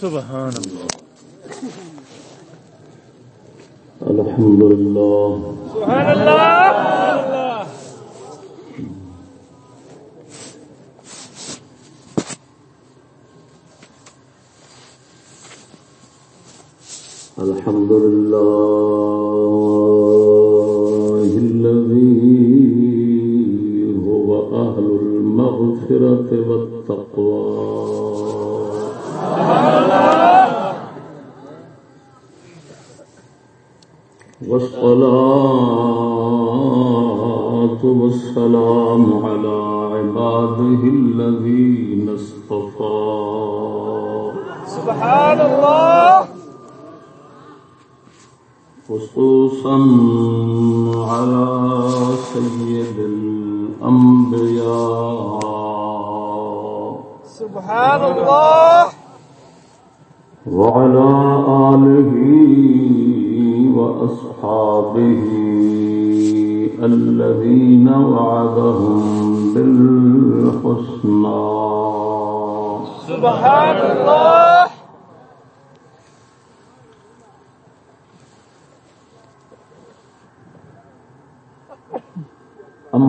سبحان اللہ۔ الحمد للہ سبحان اللہ الحمد للہ خصوصا على سيد الأنبياء. سبحان اللہ وعلى آله وأصحابه الذين وعدهم بالحسنى. سبحان اللہ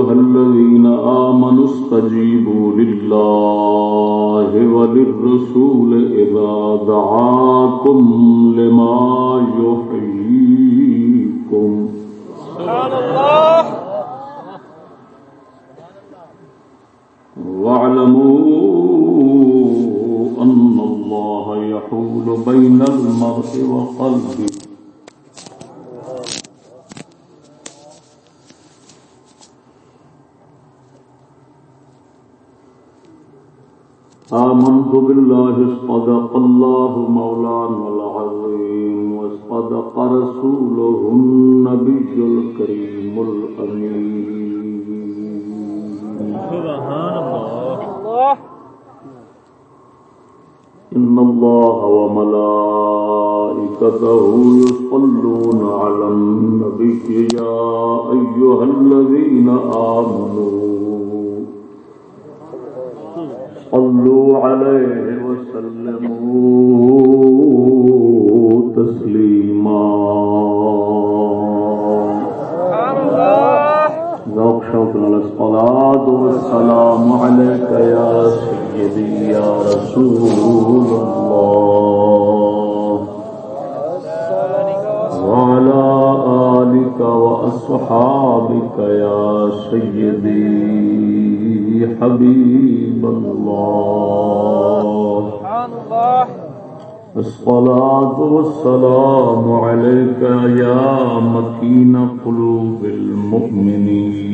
أيها الذين آمنوا استجيبوا لله وللرسول إذا دعاكم لما يحييكم. سبحان اللہ واعلموا أن الله يحول بين المرء وقلبه. بالله اصطدق الله مولانا العظيم واصطدق رسوله النبي الكريم الأمين. سبحان اللہ إن الله وملائكته يصلون على النبي يا أيها الذين آمنوا صلوا عليه والسلام عليك يا مكين قلوب المؤمنين.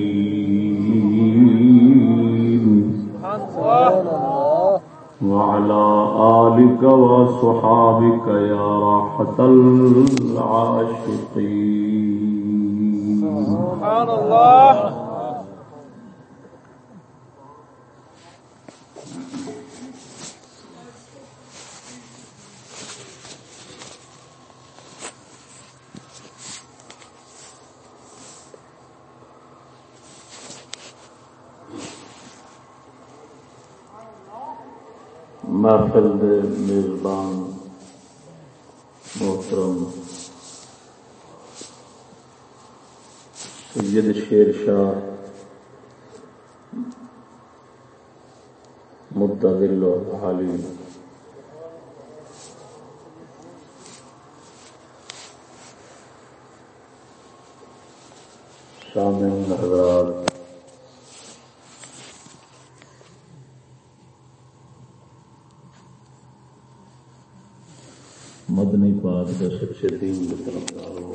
وعلى آلك وصحابك يا راحة العاشقين سبحان اللہ محفل دے میزبان محترم سید شیر شاہ مدل حالی شامل حضرات۔ مدنی پاک کا سچے دین کی طرف ہو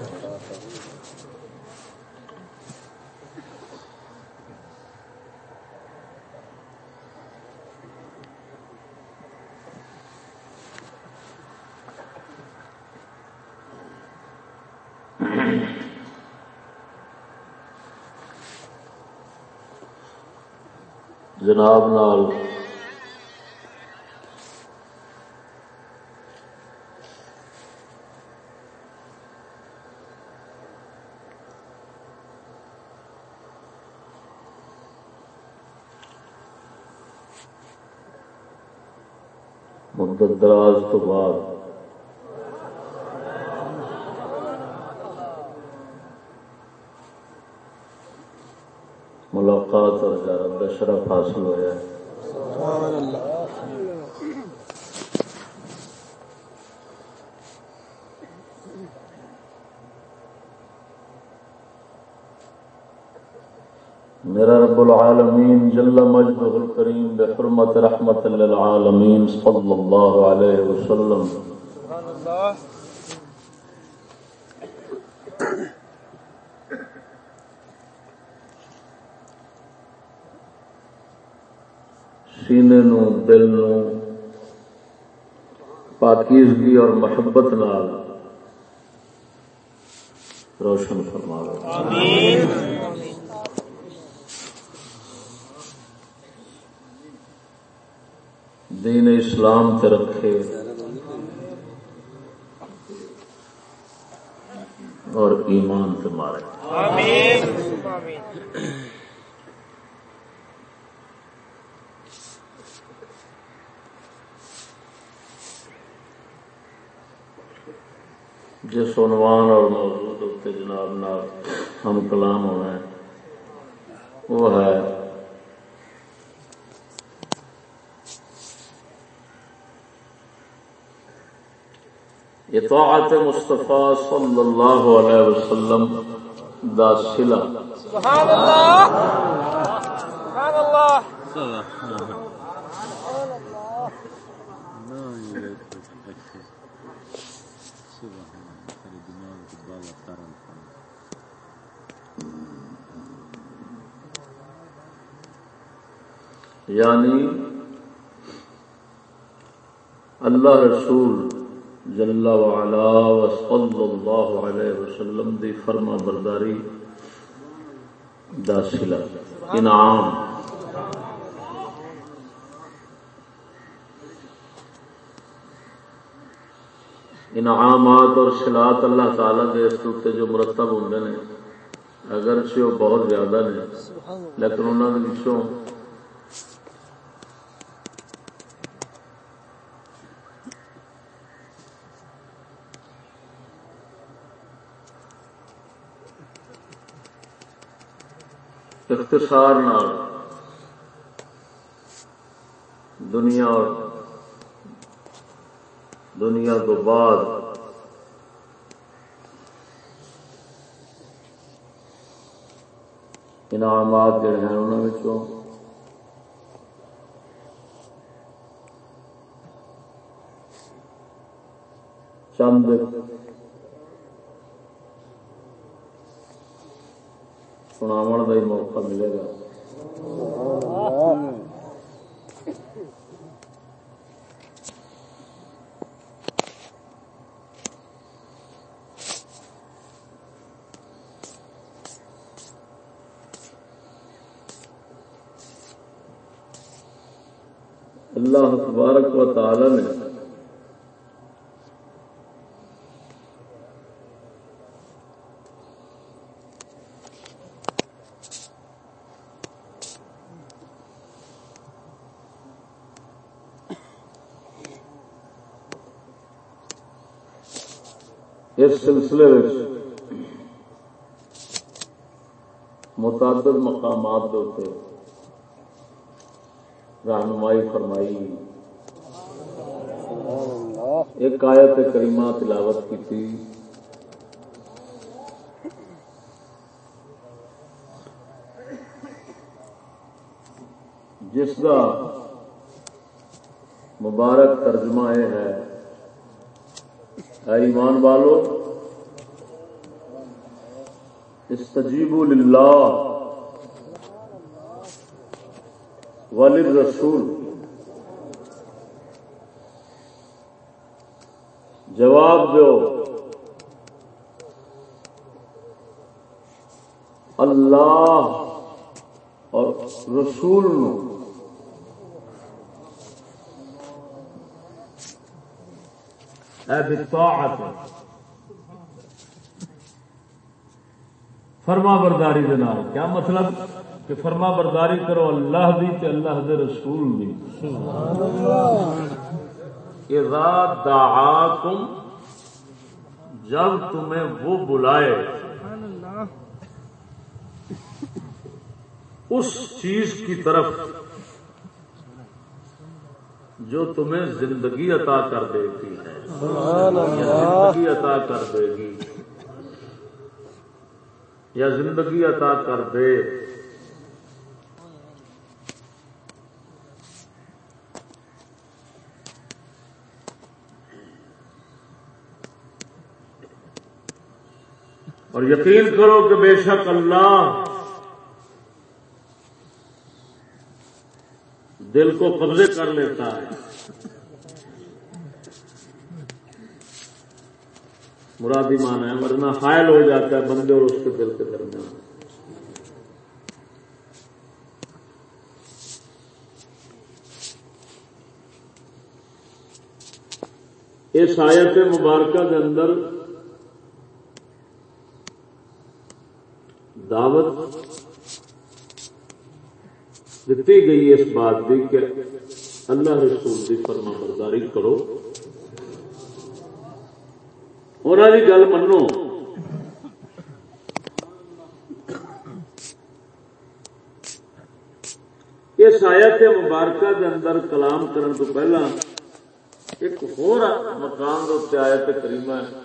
جناب نال۔ مدت دراز تو بعد ملاقات اور زیارت شرف حاصل ہوا ہے میرا رب العالمین جل مجدہ الکریم بحرمت رحمت للعالمین صلی اللہ علیہ وسلم سبحان اللہ سینے نو دل نو پاکیزگی اور محبت نال روشن آمین۔ دین اسلام تے رکھے۔ اور ایمان تے مارے۔ آمین۔ جس عنوان اور موضوع کے جناب نال ہم کلام ہونا ہے وہ ہے اطاعت مصطفیٰ صلی اللہ علیہ وسلم دا صلہ۔ سبحان اللہ! سبحان اللہ! یعنی اللہ رسول جل وعلا و صلی اللہ علیہ وسلم دی فرما برداری دا صلہ انعام۔ انعامات اور صلات اللہ تعالی دے اس تے جو مرتب ہوندے نے، اگرچہ وہ بہت زیادہ نے، لیکن انہوں نے اختصار نال دنیا اور دنیا تو بعد انعامات جڑے ہیں انہوں وچوں چند سناو کا ہی موقع ملے گا۔ اللہ تبارک و تعالی نے اس سلسلے میں متعدد مقامات کے رہنمائی فرمائی۔ ایک آیت کریمہ تلاوت کی تھی۔ جس کا مبارک ترجمہ یہ ہے اے ایمان والو استجیبوا للہ وللرسول۔ جواب دو۔ اللہ اور رسول نو۔ فرما برداری دے نال. کیا مطلب؟ کہ فرما برداری کرو اللہ دی تے اللہ دے رسول دی. اذا دعاکم جب تمہیں وہ بلائے اس چیز کی طرف جو تمہیں زندگی عطا کر دیتی ہے۔ زندگی عطا کر دے گی۔ یا زندگی عطا کر دے۔ اور یقین کرو کہ بے شک اللہ دل کو قبضے کر لیتا ہے۔ مرادی مان ہے، ورنہ حائل ہو جاتا ہے بندے اور اس کے دل کے درمیان۔ اس آیت مبارکہ کے اندر دعوت دیتی گئی اس بات کی کہ اللہ رسول کی فرما برداری کرو انہوں کی گل منو۔ اس آیت مبارکہ کے اندر کلام کرنے تو پہلا ایک ہور مقام آیت کریمہ ہے۔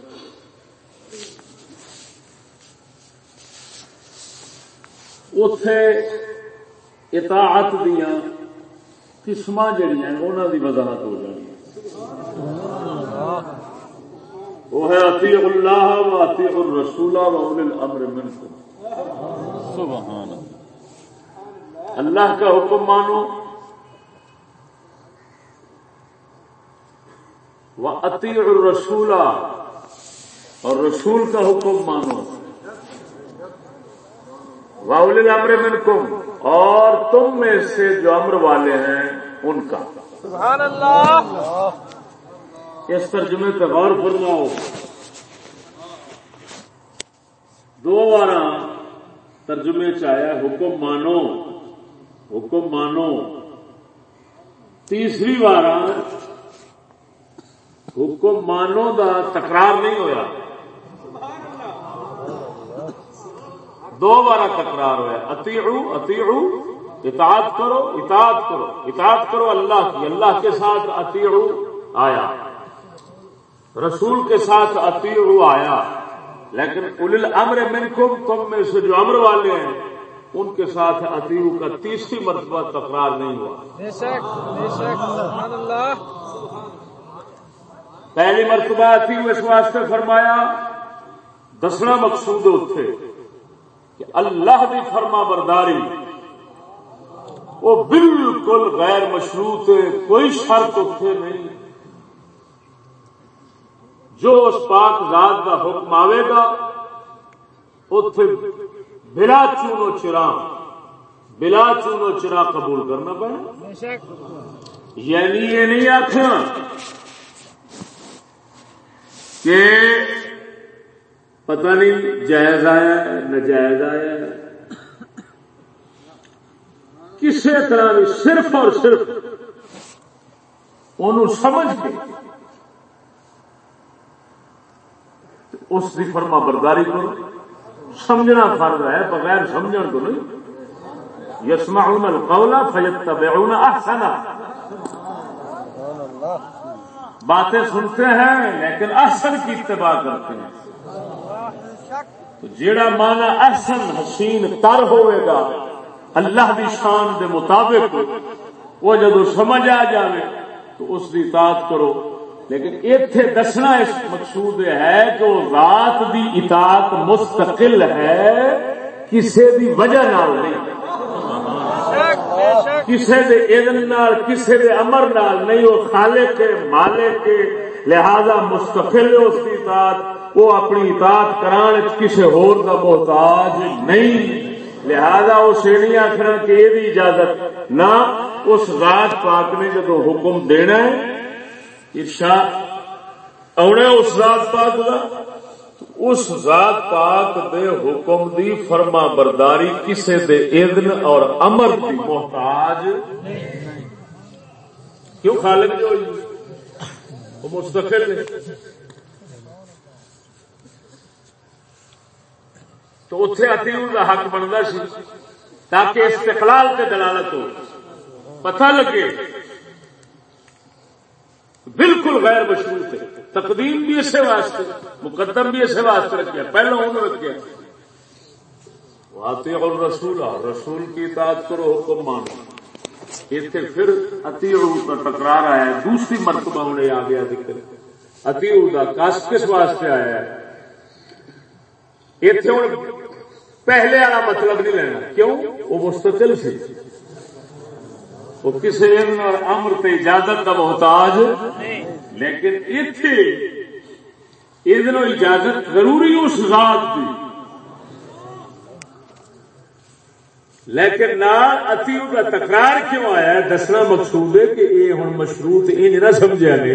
اتے اطاعت دیا قسم جہیا انہوں کی وضاحت ہو جانی وہ ہے اتی اللہ و اتی الرسول و اول الامر منکم۔ سبحان اللہ۔ کا حکم مانو۔ وہ اتی الرسول۔ اور رسول کا حکم مانو۔ واؤل امر منکم اور تم میں سے جو امر والے ہیں ان کا۔ سبحان اللہ اس ترجمے پہ غور فرماؤ۔ دو بار ترجمے چایا حکم مانو حکم مانو۔ تیسری بار حکم مانو دا تکرار نہیں ہوا دو بار تکرار ہوا اتیعو اتیعو اطاعت کرو اطاعت کرو اطاعت کرو اللہ کی اللہ کے ساتھ اتیعو آیا۔ رسول کے ساتھ اتیعو آیا۔ لیکن اول الامر منکم تم میں سے جو امر والے ہیں ان کے ساتھ اتیعو کا تیسری مرتبہ تکرار نہیں ہوا۔ پہلی مرتبہ اتیعو اس واسطے فرمایا دسنا مقصود اتنے کہ اللہ دی فرما برداری وہ بالکل غیر مشروط ہے کوئی شرط اتنے نہیں۔ جو اس پاک ذات کا حکم آئے گا اتے بلا چونو چرا بلا چونو چرا قبول کرنا پڑے۔ یعنی یہ نہیں آخنا کہ پتہ نہیں جائز آیا ہے نجائز آیا ہے۔ کسی طرح بھی صرف اور صرف ان سمجھ کے اس کی فرما برداری کرو سمجھنا فرض ہے، بغیر سمجھن تو نہیں۔ یسمعون القول فیتبعون احسنا باتیں سنتے ہیں لیکن احسن کی اتباع کرتے ہیں۔ تو جیڑا مانا احسن حسین تر ہوئے گا، اللہ دی شان دے مطابق وہ جدو سمجھ آ جائے تو اس کی اطاعت کرو۔ لیکن ایتھے دسنا اس مقصود ہے کہ وہ ذات دی اطاعت مستقل ہے، کسے دی وجہ نال نہیں۔ کسے دے اذن نال، کسے دے امر نال نہیں، وہ خالق کے مالک کے لہذا مستقل ہے اس کی اطاعت۔ وہ اپنی اطاعت کران کسی ہور کا محتاج نہیں۔ لہذا وہ سیڑھی آخر کہ یہ بھی اجازت۔ نہ اس ذات پاک نے جدو حکم دینا ہے، ارشاد آنا اس ذات پاک کا اس ذات پاک دے حکم دی فرما برداری کسے دے اذن اور امر دی محتاج کیوں خالق جو مستقل نے تو اتے اتیو کا حق بنتا سی تاکہ استقلال کے دلالت ہو۔ پتہ لگے بالکل غیر مشہور تھے تقدیم بھی اسے واسطے، مقدم بھی اسے واسطے رکھے۔ پہلے انہوں رکھے۔ آتے اور رسول رسول کی اطاعت کرو، حکم مانو۔ اتنے پھر اتی کا ٹکرار آیا۔ ہے دوسری مرتبہ انہیں آ گیا ذکر۔ اتی کا کس کس واسطے آیا؟ ہے اتنے ہوں پہلے والا مطلب نہیں لینا۔ کیوں؟ وہ مستقل سی۔ وہ کسی اور امر تے اجازت کا محتاج۔ لیکن اتنے یہ اجازت ضروری اس ذات کی لیکن نہ اتی کا تکرار کیوں آیا ہے؟ دسنا مقصود ہے کہ یہ ہوں مشروط یہ نہ سمجھا نے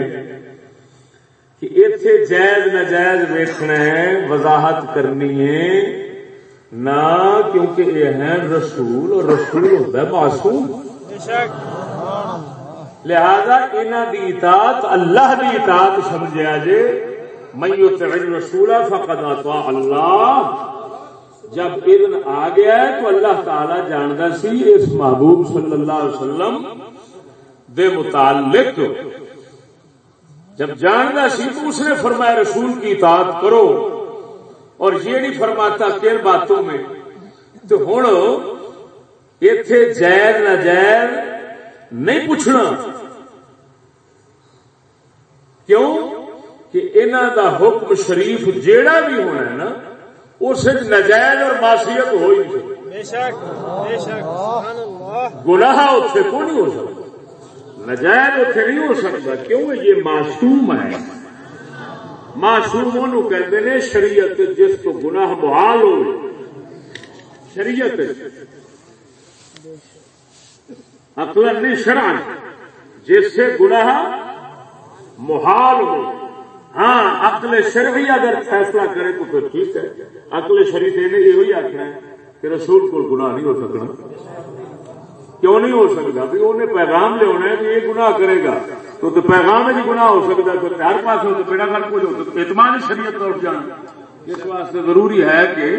کہ اتے جائز نجائز ویکنا ہے، وضاحت کرنی ہے۔ نہ کیونکہ یہ ہے رسول اور رسول ہوتا ہے معصوم۔ لہذا انہوں دی اطاعت اللہ دی اطاعت سمجھا جے میں رسول فقد اطاع اللہ۔ جب اذن آ گیا ہے تو اللہ تعالی جانتا سی اس محبوب صلی اللہ علیہ وسلم دے متعلق۔ جب جانتا سی تو اس نے فرمایا رسول کی اطاعت کرو۔ اور یہ نہیں فرماتا کن باتوں میں تو ہوں اتے جائز نہ جائز نہیں پوچھنا۔ کیوں؟ کہ انہوں دا حکم شریف جیڑا بھی ہونا ہے نا اس نجائز اور معصیت ہو ہی گناہ اتنے کو نہیں ہو سکتا؟ نجائز اتنے نہیں ہو سکتا کیوں؟ یہ معصوم ہے۔ معصوم کہتے ہیں شریعت جس کو گناہ محال ہو شریعت اقل نہیں شران جس سے گناہ محال ہو ہاں عقل شرعی اگر فیصلہ کرے تو پھر ٹھیک ہے۔ عقل شریف نے یہ آخنا ہے کہ رسول کو گناہ نہیں ہو سکنا۔ کیوں نہیں ہو سکتا؟ بھی انہیں پیغام لیا ہے کہ یہ گناہ کرے گا۔ تو تو پیغام ہی جی گناہ ہو سکتا ہے، تو ہر پاس ہو تو بیڑا گھر کچھ ہو تو اعتماد شریعت طور جانا۔ اس واسطے ضروری ہے کہ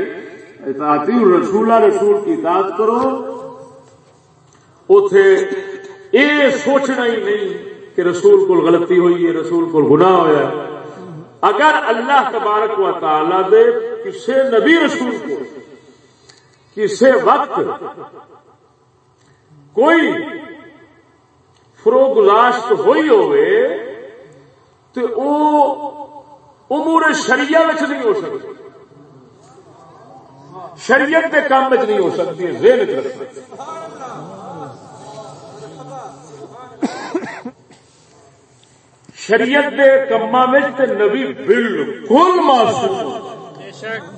اطاعتی رسول رسول کی اطاعت کرو۔ اتے یہ سوچنا ہی نہیں کہ رسول کو غلطی ہوئی ہے، رسول کو گناہ ہوا اگر اللہ تبارک و تعالی دے کسی نبی رسول کو کسی وقت کوئی فروغ گزاشت ہوئی ہوئے تو او امور شریعہ وچ نہیں ہو سکتی شریعت کے کام وچ نہیں ہو سکتی، ذہن وچ رکھنا شریعت کے کما نبی بالکل معصوم بے شک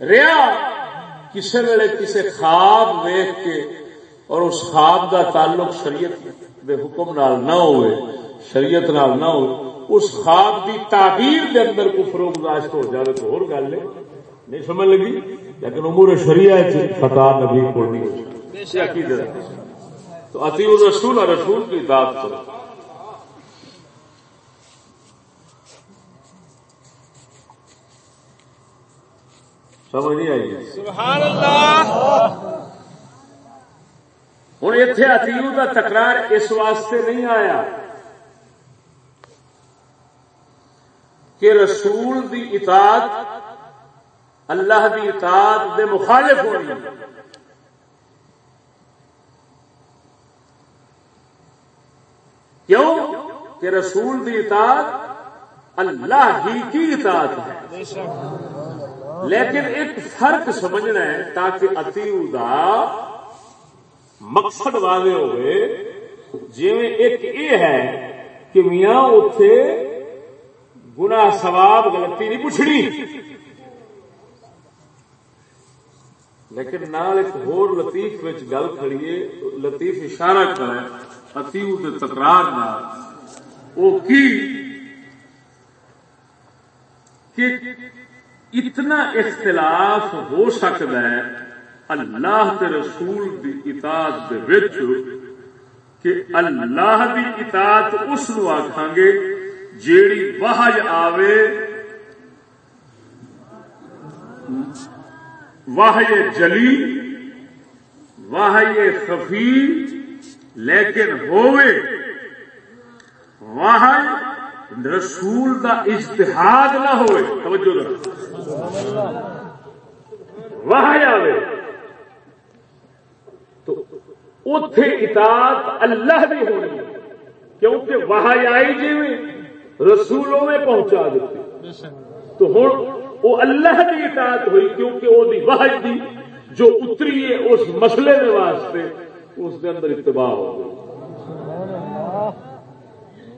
ریا کسی ویلے کسی خواب ویخ کے اور اس خواب دا تعلق شریعت دے حکم نال نہ ہوئے شریعت نال نہ ہوئے اس خواب دی تعبیر دے اندر کو فروغ داشت ہو جائے تو اور گل ہے۔ نہیں سمجھ لگی؟ لیکن امور شریعت خطا نبی کو نہیں ہو تو اتی رسول اور رسول کی داد کرو۔ سمجھ نہیں آئی سبحان اللہ۔ ہوں اتنے اتیو کا تکرار اس واسطے نہیں آیا کہ رسول دی اطاعت اللہ دی اطاعت دے مخالف ہو رہی کیوں؟ کہ رسول دی اطاعت اللہ ہی کی اطاعت ہے۔ لیکن ایک فرق سمجھنا ہے تاکہ اتیو دا مقصد واضح ہوئے۔ جی ایک یہ ہے کہ میاں اتے گنا سواب غلطی نہیں پوچھنی۔ لیکن نال ایک ہور لطیف گل کھڑیے لطیف اشارہ کرے اتیو کے تکرار وہ کی؟ کہ اتنا اختلاف ہو سکتا ہے اللہ کے رسول کی اطاعت دے وچ کہ اللہ دی اطاعت اس نو آکھاں گے جیڑی وحج آوے واہ جلی واہ خفی، لیکن ہوئے واہ رسول دا اجتہاد نہ ہوئے، توجہ واہ آوے۔ تو اتے اطاعت اللہ بھی ہونی کیونکہ وہاں آئی جی رسولوں میں پہنچا دیتی تو ہوں، وہ اللہ کی اطاعت ہوئی کیونکہ وہ واحد دی جو اتری ہے اس مسئلے میں واسطے اس کے اندر اتباع ہو گئی۔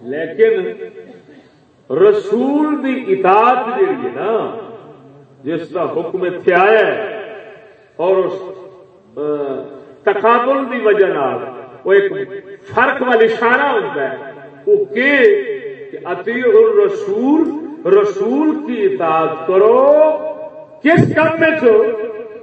لیکن رسول دی اطاعت جی ہے نا، جس کا حکم اتنے آیا ہے، اور اس تقابل دی وجہ نال وہ ایک فرق والی اشارہ ہوتا ہے، وہ کہ اتی رسول رسول کی اطاعت کرو، کس کام میں چھو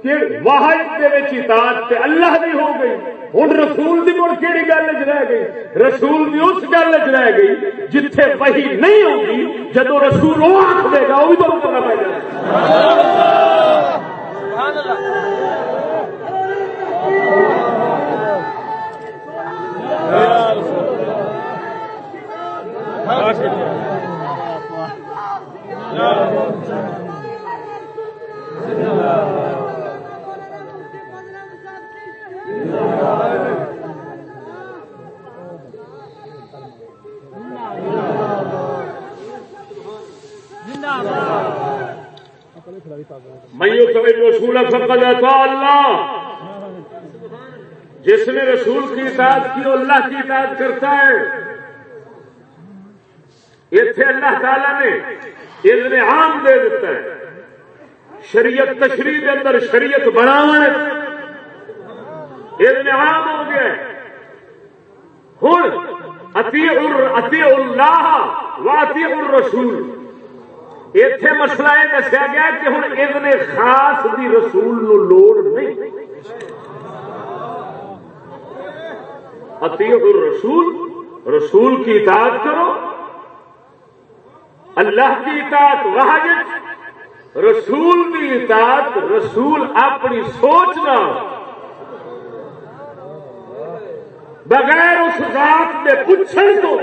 کہ واحد اطاعت تے اللہ دی ہو گئی۔ ہوں رسول دی مڑ کہڑی گل چ رہ گئی؟ رسول دی اس گل چ رہ گئی جتھے وہی نہیں ہوگی جدو رسول وہ آخ دے گا وہ بھی تو کرنا پائے گا میں رسول اللہ۔ جس نے رسول کی اطاعت کی اللہ کی اطاعت کرتا ہے۔ اتنے اللہ تعالی نے اذن عام دے دیتا ہے۔ شریعت تشریح کے اندر شریعت بناو اذن ہو گیا ہوں اتی اللہ و اتی الرسول۔ اتے مسئلہ یہ دسیا گیا کہ ہوں اذن خاص دی رسول نو لوڑ نہیں۔ اتی الرسول، رسول کی اطاعت کرو۔ اللہ کی اطاعت واحد رسول کی اطاعت، رسول اپنی سوچنا بغیر اس ذات کے پوچھنے تو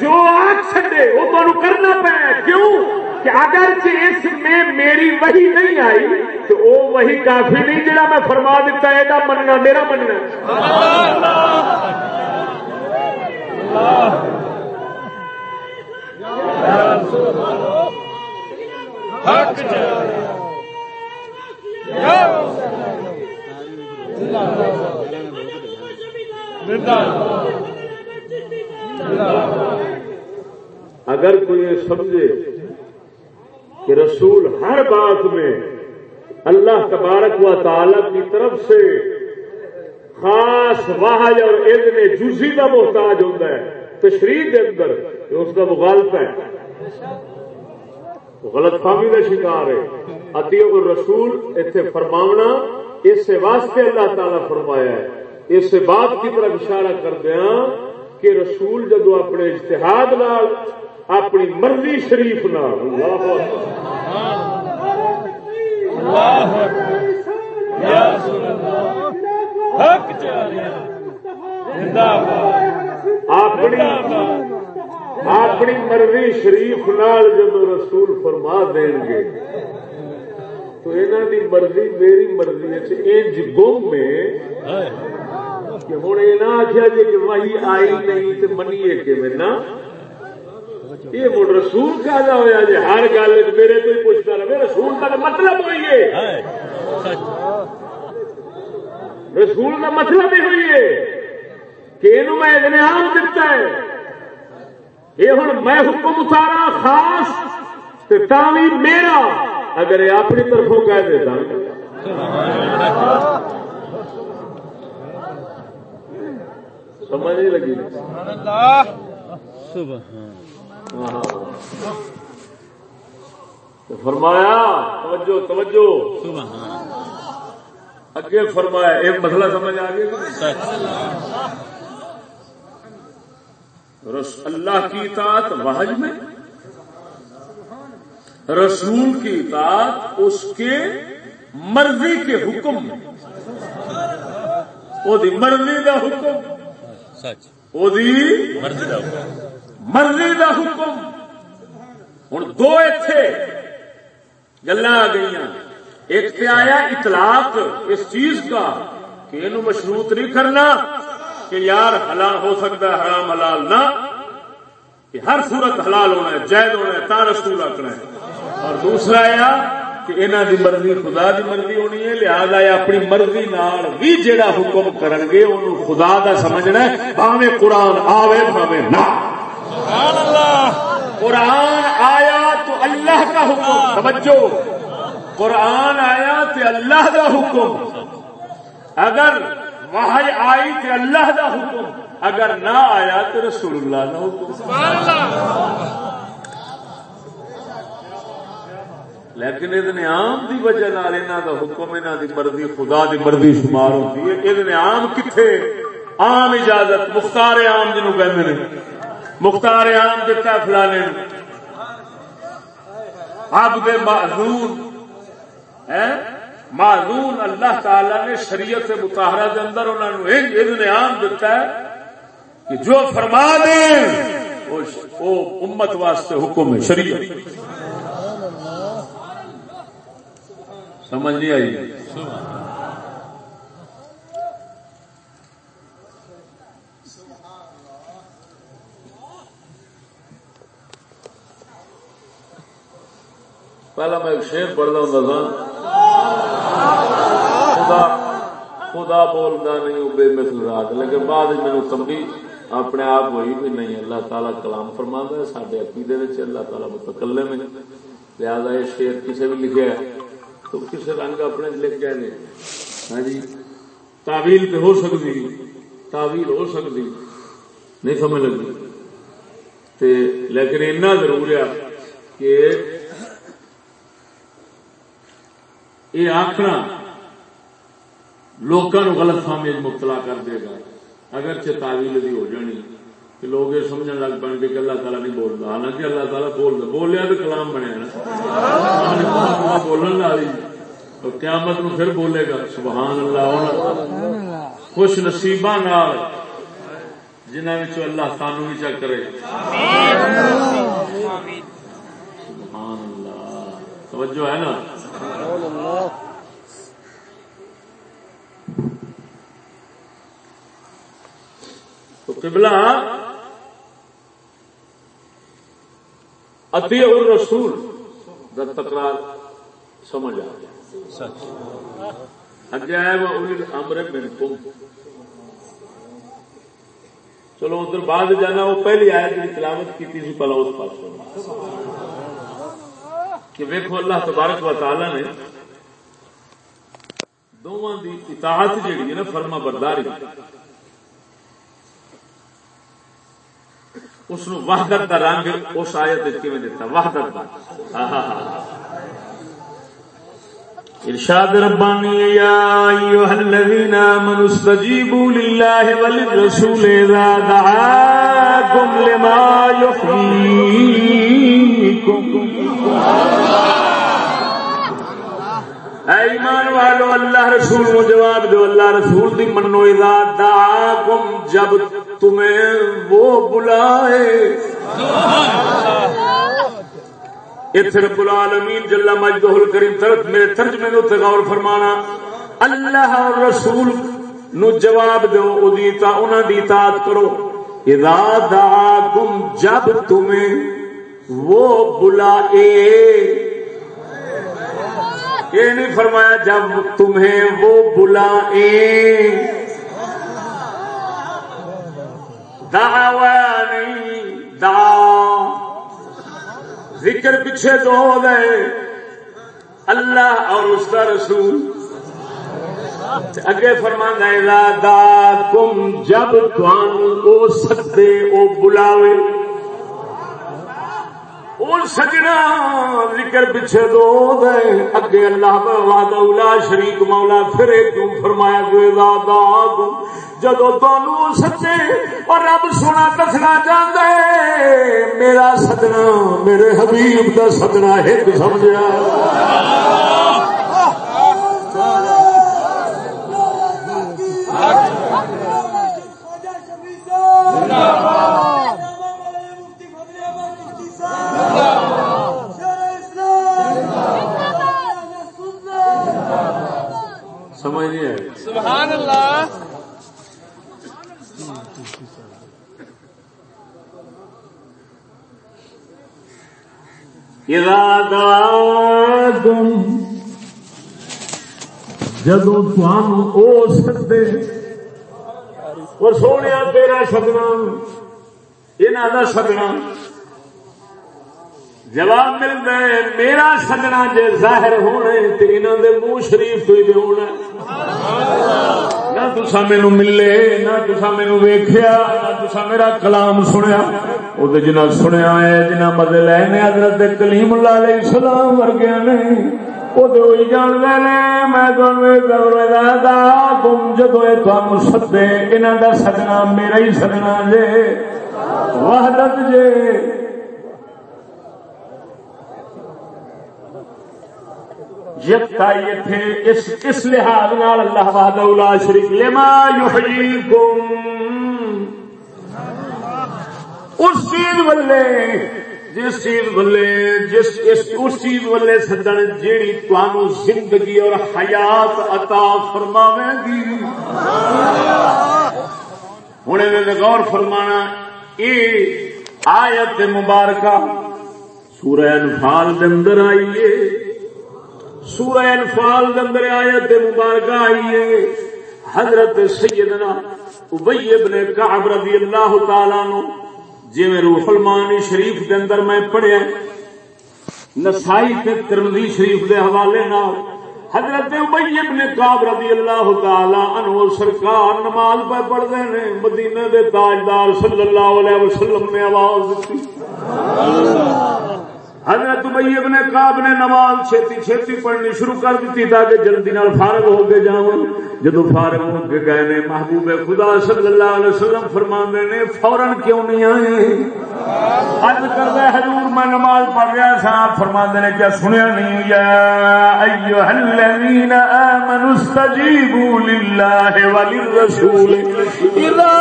جو آگ چڈے وہ تمہیں کرنا پڑا۔ کیوں؟ کہ اگر اس میں میری وہی نہیں آئی تو وہ وہی کافی نہیں جڑا میں فرما دیتا ہے یہ مننا میرا مننا۔ اللہ۔ اگر کوئی یہ سمجھے کہ رسول ہر بات میں اللہ تبارک و تعالی کی طرف سے خاص واحد اور اذن جزی کا محتاج ہوتا ہے، تشریح کے اندر اس کا مغالف ہے۔ غلط فہمی کا شکار ہے۔ اتی رسول اتنے فرماونا، اس واسطے اللہ تعالی فرمایا ہے اس بات کی طرف اشارہ کر دیا کہ رسول جدو اپنے اشتہاد نال، اپنی مرضی شریف نال۔ اپنی اپنی مرضی شریف نال جب رسول فرما دین گے، تو انہوں دی مرضی، میری مرضی گم میں کہ ہوں یہ نہ آخیا جی کہ وہی آئی نہیں تو منیے کہ میں یہ مڑ رسول کا ہوا جی ہر گل میرے تو ہی پوچھتا رہے، رسول کا مطلب ہوئی ہے۔ رسول کا مطلب ہی ہوئی ہے کہ یہ میں اتنے عام دتا ہے۔ یہ ہوں میں حکم اتارا خاص تاوی میرا، اگر یہ اپنی طرفوں کہہ دیتا سمجھ نہیں لگی۔ سبحان اللہ۔ تو فرمایا توجہ توجہ۔ اگے فرمایا ایک مسئلہ سمجھ آ گیا اللہ کی اطاعت وحج میں رسول کی اطاعت اس کے مرضی کے حکم میں مرضی دا حکم۔ مرضی دا حکم۔ ہوں دو اتنے گلا آ گئی ایک تے آیا اطلاق اس چیز کا کہ یہ مشروط نہیں کرنا کہ یار حلال ہو سکتا ہے حرام حلال نہ۔ کہ ہر صورت حلال ہونا ہے جائز ہونا ہے تا رسول آکنا ہے۔ اور دوسرا آیا کہ انہوں دی مرضی خدا دی مرضی ہونی ہے لہذا یہ اپنی مرضی نال بھی جڑا حکم کرن گے انہوں خدا دا سمجھنا ہے بھاوے قرآن آوے بھاوے نہ۔ قرآن آیا تو اللہ کا حکم سمجھو قرآن آیا تو اللہ کا حکم۔ اگر وحی آئی تو اللہ کا حکم اگر نہ آیا تو رسول اللہ کا حکم۔ سبحان اللہ۔ لیکن یہ عام دی وجہ نال دا حکم، انہاں دی مرضی، خدا دی مرضی شمار ہوتی ہے یہ عام کتھے؟ عام اجازت، مختار عام جنوں کہندے نے۔ مختار عام دتا فلانے نے۔ عبد معذور معذور اللہ تعالی نے شریعت مطہرہ دے اندر انہاں نو ایک اذن عام دیتا ہے کہ جو فرما دیں وہ امت واسطے حکم ہے، شریعت۔ سمجھ نہیں آئی۔ پہلا میں ایک شیر پڑھتا ہوں خدا خدا بولتا نہیں وہ بے مثل رات لیکن بعد میرے تمبی اپنے آپ ہوئی بھی نہیں۔ اللہ تعالیٰ کلام فرما ہے سارے عقیدے اللہ تعالیٰ متکلے میں لہٰذا یہ شیر کسی بھی لکھے تو کسی رنگ اپنے لکھ گئے ہاں جی۔ تعویل پہ ہو سکتی تعویل ہو سکتی۔ نہیں سمجھ لگی۔ تے لیکن اتنا ضرور ہے کہ یہ آخنا لوگوں غلط فہمی مبتلا کر دے گا۔ اگرچہ تعویل بھی ہو جانی۔ کہ لوگ یہ سمجھ لگ پائیں کہ اللہ تعالیٰ نہیں بولتا۔ حالانکہ اللہ تعالیٰ بولتا۔ بولیا تو کلام بنیا نا۔ بولن والی اور قیامت نو پھر بولے گا۔ سبحان اللہ خوش نصیبہ نال۔ جنہ اللہ سانو بھی چیک کرے۔ سبحان اللہ۔ توجہ ہے نا؟ تو قبلہ اتی اور رسول دا تکرار، سمجھ آ گیا۔ اگے آیا وہ اولی امر منکم چلو ادھر بعد جانا، وہ پہلی آیت کی تلاوت کی تھی پہلا اس پاس کہ ویکو اللہ تبارک و تعالی نے دونوں دی اطاعت جیڑی ہے نا، فرما برداری۔ اس وحدت کا رنگ اس آیت کی دیتا وحدت کا ارشاد ربانی، یا ایوہ الذین آمنوا استجیبوا للہ وللرسول اذا دعاکم لما یحییکم۔ سبحان اللہ اے ایمان والو، اللہ رسول کو جواب دو۔ اللہ رسول دی منو اذا دعاکم، جب تمہیں وہ بلائے۔ اتر العالمین جل مجدہ الکریم طرف میرے ترجمے دے غور فرمانا، اللہ اور رسول نو جواب دو ادی تا، انہاں دی اطاعت کرو۔ اذا دعاکم، جب تمہیں وہ بلائے۔ یہ نہیں فرمایا جب تمہیں وہ بلائے دعوا نہیں دا ذکر پیچھے تو ہو گئے۔ اللہ اور اس کا رسول۔ اگے فرمانا ہے دا تم جب تم سدے او بلاوے اور سجنا ذکر پیچھے دو دے۔ اگے اللہ وعدہ، اولا شریک مولا پھر کیوں فرمایا کوئی دادا جدو تنوع سچے اور رب سونا دسنا چاہتا ہے، میرا سجنا، میرے حبیب کا سجنا ایک سمجھا سمجھ نہیں آئی سبحان اللہ جدو تم سدے اور سونے تیرا سدنا یہاں کا سدنا جواب ملتا ہے، میرا سدنا جے ظاہر ہونے تو انہوں دے منہ شریف تو ہی ہونا نہ تسا مینو ملے، نہ تسا مینو نہ تسا میرا کلام سنیا۔ وہ جنا سنیا ہے جنا لے نے حضرت کلیم اللہ علیہ السلام ورگیا نے وہ جان لے میں تم جدو تم سدے انہوں کا سدنا میرا ہی سدنا جے۔ وحدت جے۔ یکتائی تھے اس اس لحاظ نال اللہ وحدہ لا شریک لما یحییکم۔ اس چیز ولے، جس چیز ولے، جس اس اس چیز ولے سدن جیڑی تانوں زندگی اور حیات عطا فرماوے گی۔ ہن نے غور فرمانا، اے آیت مبارکہ سورہ انفال دے اندر آئی ہے سورہ انفال کے اندر آیت مبارکہ آئی ہے۔ حضرت سیدنا ابی ابن کعب رضی اللہ تعالی نو جی میں روح المانی شریف کے اندر میں پڑھیا نسائی تے ترمذی شریف دے حوالے نال حضرت ابی ابن کعب رضی اللہ تعالی عنہ سرکار نماز پہ پڑھتے ہیں مدینے دے تاجدار صلی اللہ علیہ وسلم نے آواز دیتی۔ حضرت ابئی ابن کاب نے نماز چھتی چھتی پڑھنی شروع کر دیتی تاکہ جلدی نال فارغ ہو کے جاؤ جدو فارغ ہو کے گئے نے محبوب خدا صلی اللہ علیہ وسلم فرما نے فورن کیوں نہیں آئے؟ ارد کر دے حضور میں نماز پڑھ رہا سا فرما نے، کیا سنیا نہیں؟ یا ایوہ الذین آمنوا استجیبوا للہ وللرسول اذا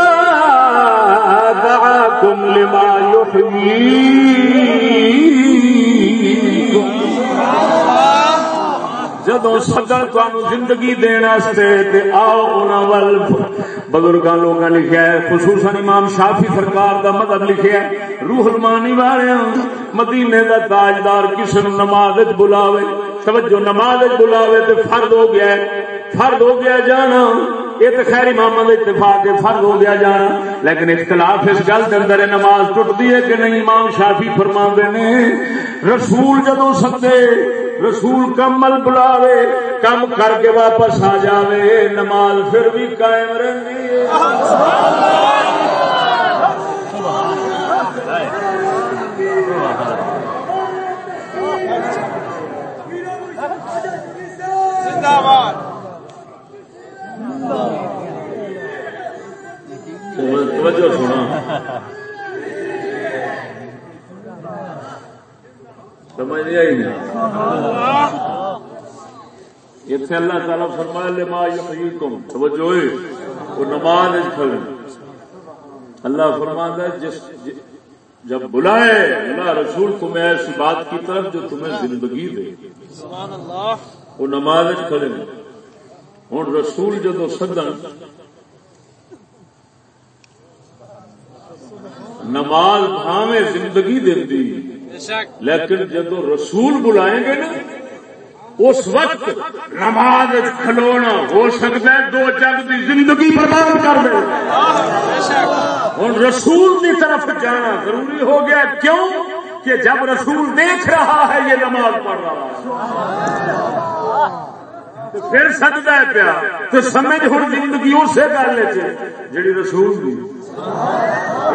دعاکم لما جدو سدن تمہیں زندگی دے آؤ ول۔ بزرگ لوگ لکھا ہے، خصوصاً امام شافی سرکار دا مدد لکھا ہے روح المانی والے مدینے دا تاجدار کسی نماز بلاوے، توجہ، نماز بلاوے تو فرد ہو گیا ہے، فرد ہو گیا جانا۔ یہ تو خیر امام اتفاق ہے فرد ہو گیا جانا۔ لیکن اختلاف اس گل کے اندر نماز ٹوٹتی ہے کہ نہیں؟ امام شافی فرما نے، رسول جدو سدے، رسول کمل بلاوے، کم کر کے واپس آ جاوے، نماز پھر بھی قائم رہی ہے۔ زندہ باد سمجھ نہیں نہیں۔ اتنے اللہ تعالیٰ فرمایا لے ما یحییکم، توجہ وہ نماز کھڑے اللہ فرماتا ہے، جس جب بلائے اللہ رسول تمہیں ایسی بات کی طرف جو تمہیں زندگی دے۔ سبحان اللہ وہ نماز کھڑے ہوں رسول جدو سدن نماز بھاوے زندگی دیتی لیکن جدو رسول بلائیں گے نا، اس وقت نماز کھلونا ہو سکتا ہے، دو جگ کی زندگی برباد کر دے۔ ہوں رسول کی طرف جانا ضروری ہو گیا، کیوں؟ کہ جب رسول دیکھ رہا ہے، یہ نماز پڑھ رہا ہے۔ پھر سجدہ ہے پیا، تو سمجھ ہوں زندگی اسے گل جی رسول دی۔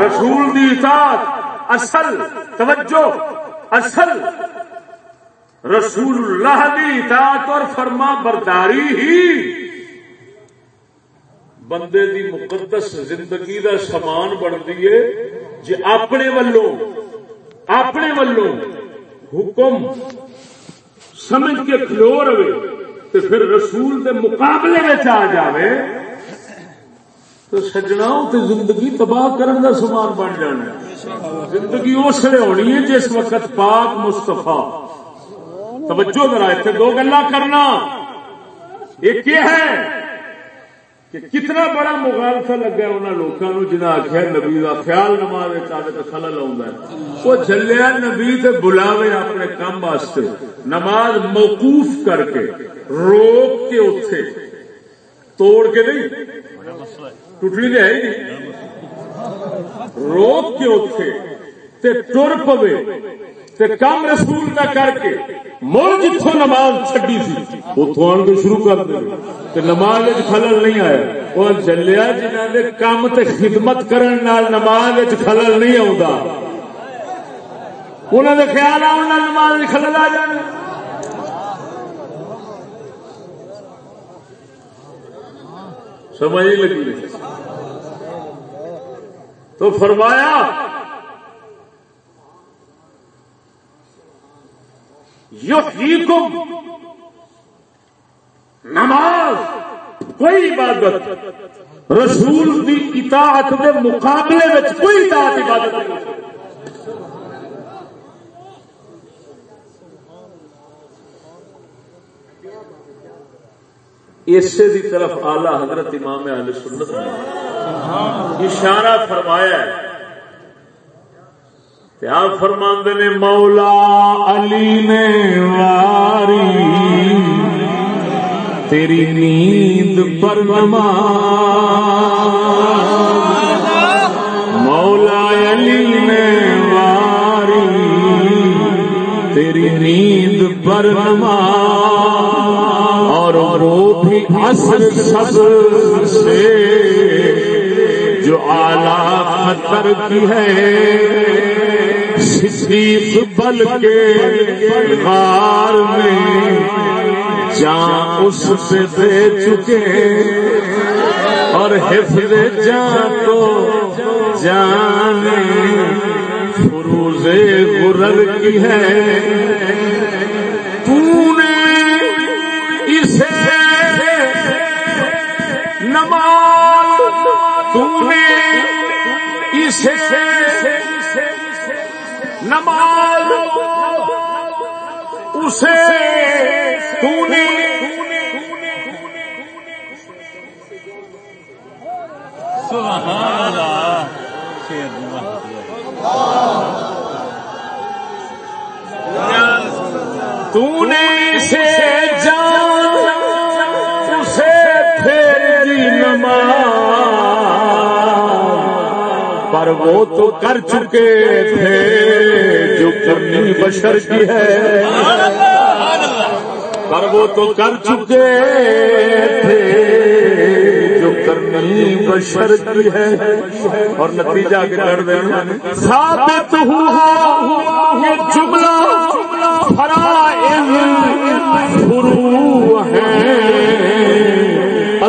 رسول دی اطاعت اصل، توجہ، اصل۔ رسول اللہ دی اطاعت اور فرما برداری ہی بندے دی مقدس زندگی دا سامان بنتی ہے۔ جی اپنے ولوں اپنے ولوں حکم سمجھ کے کھلو رہے تو پھر رسول دے مقابلے میں آ جاوے تو سجنا تو زندگی تباہ کرن دا سامان بن جانا۔ ہے زندگی اس لیے ہونی ہے جس وقت پاک مستفا توجہ ذرا اتنے دو گلا کرنا۔ ایک یہ ہے کہ کتنا بڑا مغالفہ لگا انہوں لوگوں جنہیں آخیا نبی کا خیال نماز خلل آ وہ چلیا نبی تے بلاوے اپنے کام واسطے نماز موقوف کر کے روک کے اتے توڑ کے نہیں؟ ٹوٹنی تو ہے نہیں۔ روک کے اتے تر پوے، تے کام رسول کا کر کے مل جتوں نماز چڈی سی اتوں آن کے شروع کر دے۔ تے نماز خلل نہیں آیا۔ وہ چلیا جنہ کے کام تے خدمت کرن نال نماز خلل نہیں آتا انہوں نے خیال آنا نماز خلل آ جانا سمجھ لگی۔ تو فرمایا یحییکم نماز، کوئی عبادت، رسول دی اطاعت دے مقابلے میں کوئی اطاعت، عبادت نہیں۔ اسے دی طرف اعلی حضرت امام اہل سنت نے اشارہ فرمایا ہے۔ آپ فرماند نے مولا علی نے واری، تیری نیند پر نماز۔ مولا علی نے واری، تیری نیند پر نماز۔ اور وہ بھی اصل سب سے اعلی خطر کی ہے۔ صدیق بل کے غار میں جان اس سے دے چکے۔ اور حفظ جان تو جان فروز غرر کی ہے۔ نماز تم نے اسے نماز اسے تو نے اسے جان وہ تو کر چکے تھے جو کرنی بشر کی ہے۔ پر وہ تو کر چکے تھے جو کرنی بشر کی ہے۔ اور نتیجہ کے کر دیں ثابت ہوا یہ جملہ، فرائض فرو ہے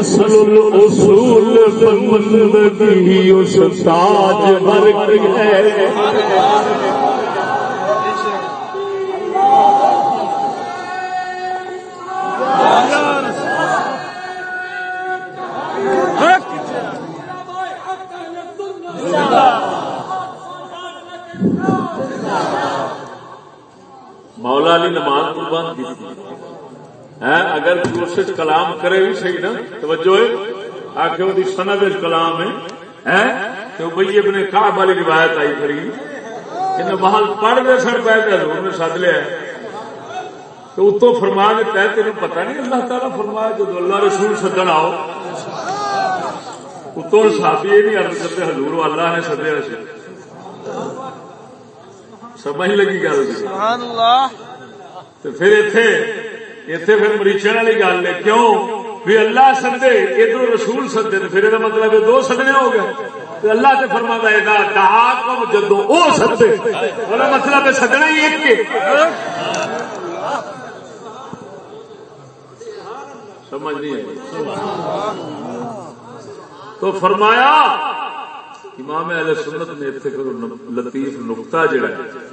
اصل الاصول بندگی اس تاج برگ ہے۔ مولا علی نماز قربان کی اگر اس کلام کرے بھی صحیح نا توجہ آخر وہ سند کلام ہے تو بھائی اپنے کاب والی روایت آئی کری ان محل پڑھ دے سڑ پہ حضور نے سد لیا تو اتو فرما دیتا ہے تین پتا نہیں اللہ تعالیٰ فرمایا جب اللہ رسول سدن آؤ اتوں صحابی یہ نہیں ارد کرتے حضور اللہ نے سدیا سی سمجھ لگی گل؟ پھر اتے اتے پھر مریچن والی گل ہے کیوں بھی اللہ سدے ادھر رسول سدے پھر یہ مطلب دو سدنے ہو گئے اللہ سے فرما دا دہا کم جدو وہ سدے وہ مطلب سدنا ہی ایک سمجھ نہیں آئی تو فرمایا امام اہل سنت نے اتنے لطیف نقطہ جڑا ہے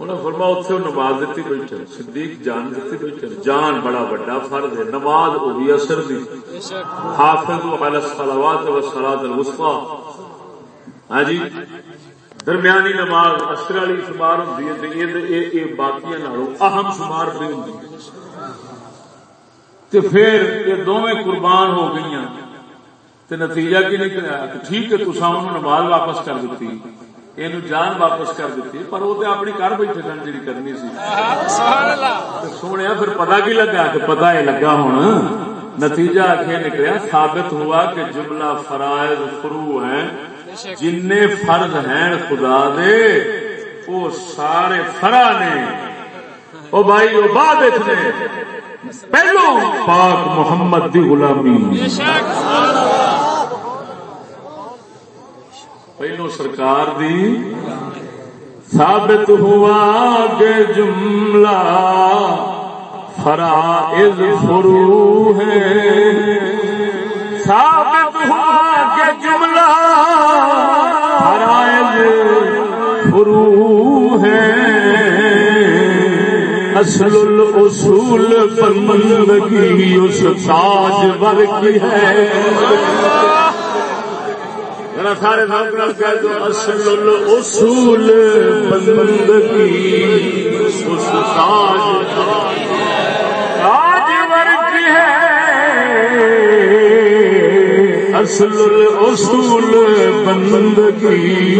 انہیں اتنے نماز دیتی بیٹھے صدیق جان دیتی بیٹھے جان بڑا بڑا ہے نماز اثر دی۔ حافظ علی الصلوات والصلاۃ الوسطى ہاں جی درمیانی نماز اثر والی شمار ہوتی ہے تے یہ یہ یہ باقیاں نالوں اہم شمار ہوندی تے پھر یہ قربان ہو گئیاں۔ تے نتیجہ کی نکلا ٹھیک ہے تساں انہوں نماز واپس کر دیتی یہ جان واپس کر دیتی پر وہ تو اپنی گھر بیٹھے سن جی کرنی سی سونے پھر پتا کی لگا کہ پتا یہ لگا ہوں نتیجہ آخر نکلیا ثابت ہوا کہ جملہ فرائض فرو ہیں جن فرض ہیں خدا دے وہ سارے فرا نے او بھائی وہ بعد نے پہلو پاک محمد دی غلامی بے شک سبحان اللہ پہلو سرکار دی ثابت ہوا کہ جملہ فرائض فرو ہے ثابت ہوا کہ جملہ فرائض فرو ہے اصل الاصول بندگی اس تاج ورک ہے ذرا سارے سب نال کہہ دو اصل الاصول بندگی اس تاج تاج ورک ہے۔ اصل الاصول بندگی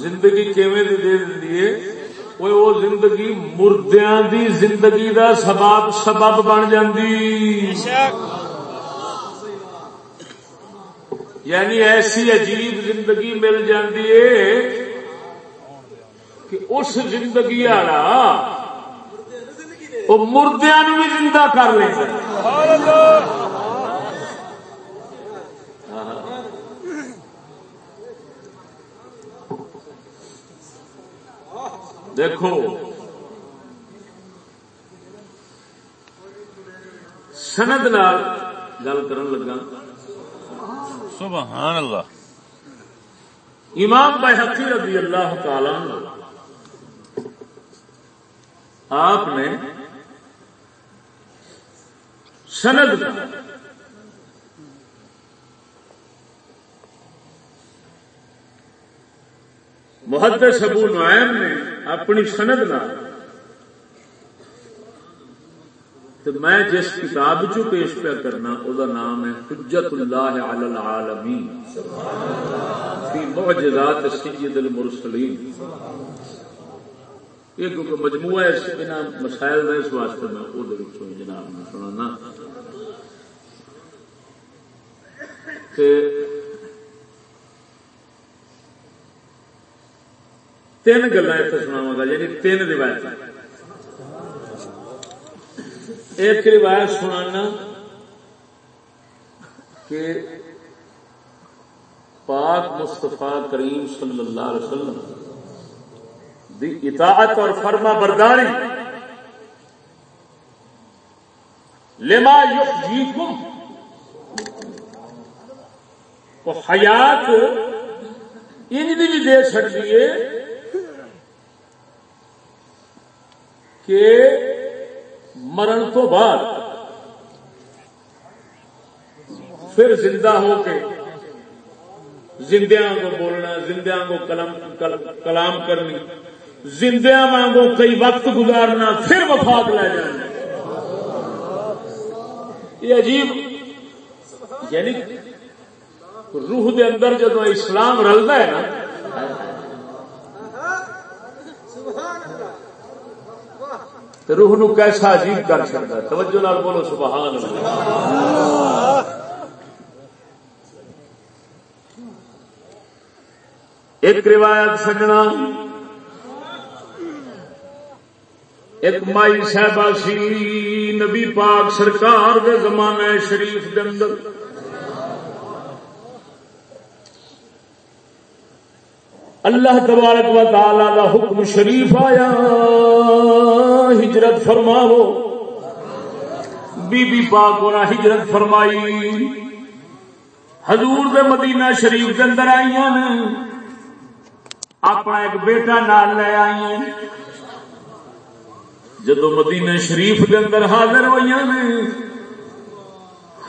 زندگی کیویں دی دے دیندی ہے؟ اوے وہ زندگی مردیاں دی زندگی دا سبب سبب بن جاندی۔ بے شک یعنی ایسی عجیب زندگی مل جاتی ہے کہ اس زندگی والا وہ مردیا نو بھی زندہ کر لے۔ دیکھو۔ سند نال گل کرن لگا۔ سبحان اللہ۔ امام بحقی رضی اللہ تعالی آپ نے سند محدث ابو نعیم نے اپنی سند نہ تو میں جس کتاب چو پیش پیا کرنا، او دا نام ہے حجت اللہ علی العالمین فی معجزات سید المرسلین۔ یہ کیونکہ مجموعہ اس بنا مسائل ہے اس واسطے میں او دے وہ جناب نے سنانا۔ کہ تین گلا اتنے سناوا گا یعنی تین روایت ایک روایت سنانا کہ پاک مصطفیٰ کریم صلی اللہ علیہ وسلم دی اطاعت اور فرما برداری لما یحجیکم حیات ان بھی دے سکتی ہے کہ مرن تو بعد پھر زندہ ہو کے زندیاں کو بولنا، زندیاں کو کلام کلام کرنی، زندیاں وانگو کئی وقت گزارنا، پھر وفات لے جانا۔ یہ عجیب یعنی روح دے اندر جدو اسلام رلتا ہے نا روح نو کیسا عجیب کر سکتا ہے؟ توجہ نال بولو سبحان اللہ۔ ایک روایت سجنا ایک مائی صاحبہ سی نبی پاک سرکار دے زمانہ شریف دے اندر۔ اللہ تبارک و تعالی دا حکم شریف آیا۔ ہجرت فرماو۔ بی بی پاک اور ہجرت فرمائی۔ حضور دے مدینہ شریف کے اندر آئی اپنا ایک بیٹا نال لے آئی جدو مدینہ شریف کے اندر حاضر ہوئی نے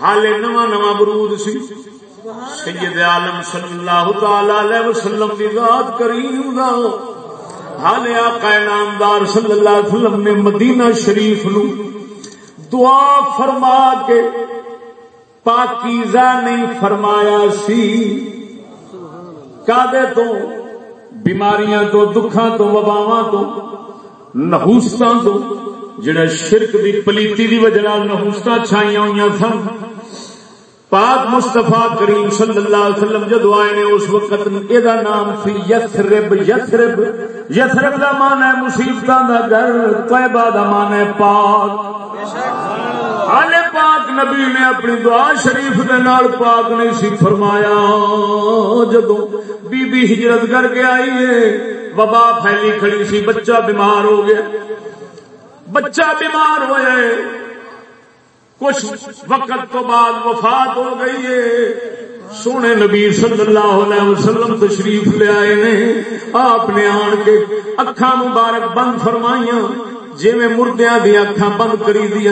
حالے نواں نواں برود سی۔ سید عالم صلی اللہ تعالی علیہ وسلم کی ذات کریم دا۔ حال آقا نامدار صلی اللہ علیہ وسلم نے مدینہ شریف نو۔ دعا فرما کے پاکیزہ نہیں فرمایا سی۔ کادے تو، بیماریاں تو، دکھاں تو، وباواں تو، نحوستاں تو، جڑا شرک دی پلیتی دی وجہ نال نحوستاں چھائیاں ہوئیاں سن۔ پاک مصطفیٰ کریم صلی اللہ علیہ وسلم جدو آئے نے اس وقت یہ نام سی یسرب یسرب یسرب کا مان ہے مصیبت کا گھر، طیبہ کا مان ہے پاک۔ حال پاک نبی نے اپنی دعا شریف دے نال پاک نے سی فرمایا۔ جدو بی بی ہجرت کر کے آئی ہے وبا پھیلی کھڑی سی، بچہ بیمار ہو گیا۔ بچہ بیمار ہوئے کچھ وقت تو بعد وفات ہو گئی ہے۔ سونے نبی صلی اللہ علیہ وسلم تشریف لے آئے نے۔ آپ نے آن کے اکھا مبارک بند فرمائیاں۔ جی میں مردیاں دی اکھا بند کری دیا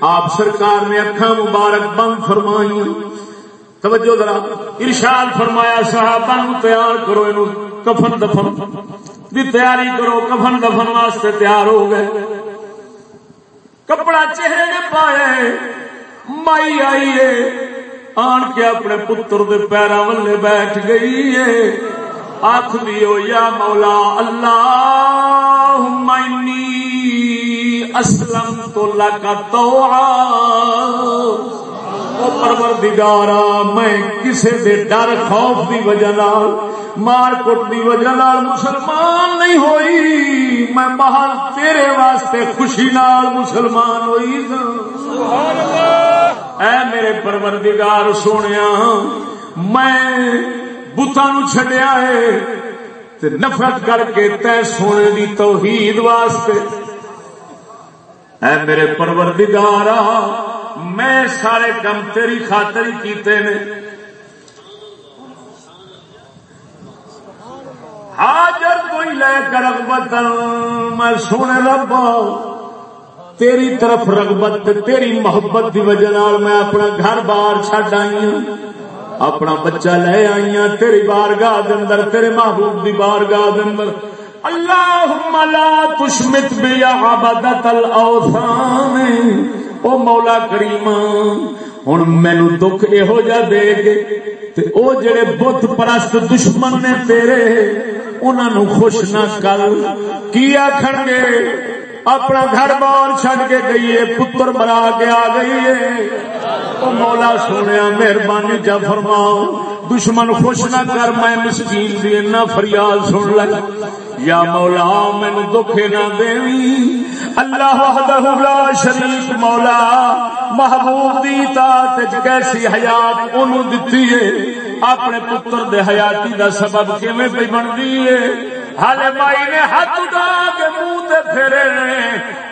آپ سرکار نے اکھا مبارک بند فرمائیاں۔ توجہ ذرا ارشاد فرمایا، صحابہ نو تیار کرو، اینو کفن دفن۔ دی تیاری کرو، کفن دفن واسطے تیار ہو گئے۔ کپڑا چہرے نے پایا مائی آئی ہے۔ آن کے اپنے پتر دے پیرا ولے بیٹھ گئی ہے۔ آخ دیو یا مولا اللہ اسلم تو لگا تو پروردگارا، میں کسے دے ڈر خوف دی وجہ نال مار کٹ دی وجہ نال مسلمان نہیں ہوئی۔ میں باہر تیرے واسطے خوشی نال مسلمان ہوئی سبحان اللہ اے میرے پروردگار سونے میں بتان چڈیا ہے تے نفرت کر کے تے سونے دی توحید واسطے۔ اے میرے پروردگارا، میں سارے کم تیری خاطر کیتے نے۔ حاجر کوئی لے کر رغبت میں سونے ربا تیری طرف رغبت تیری محبت دی وجہ نال میں اپنا گھر بار چڈ آئی ہوں اپنا بچہ لے آئی ہوں تیری بارگاہ اندر، تیرے محبوب دی بارگاہ اندر۔ اللہم لا تشمت بیا عبادت الاوثان او مولا کریم ہوں مینو دکھ یہو جا دے گے تے او جڑے بت پرست دشمن نے تیرے انہوں خوش نہ کر کی آخر گے اپنا گھر بار چھڈ کے گئی ہے پتر مرا کے آ گئی ہے او مولا سونے مہربانی جا فرماؤ۔ دشمن خوش نہ کر، میں مسکین دی نہ فریاد سن لگ۔ یا مولا مینو دکھے نہ دیوی اللہ وحدہ لا شریک مولا۔ محبوب دی اطاعت کیسی حیات اونوں دتی ہے؟ اپنے پتر دے حیاتی دا سبب کیویں پئی بندی ہے؟ ہالے مائی نے ہاتھ اٹھا کے منہ تے پھیرے نے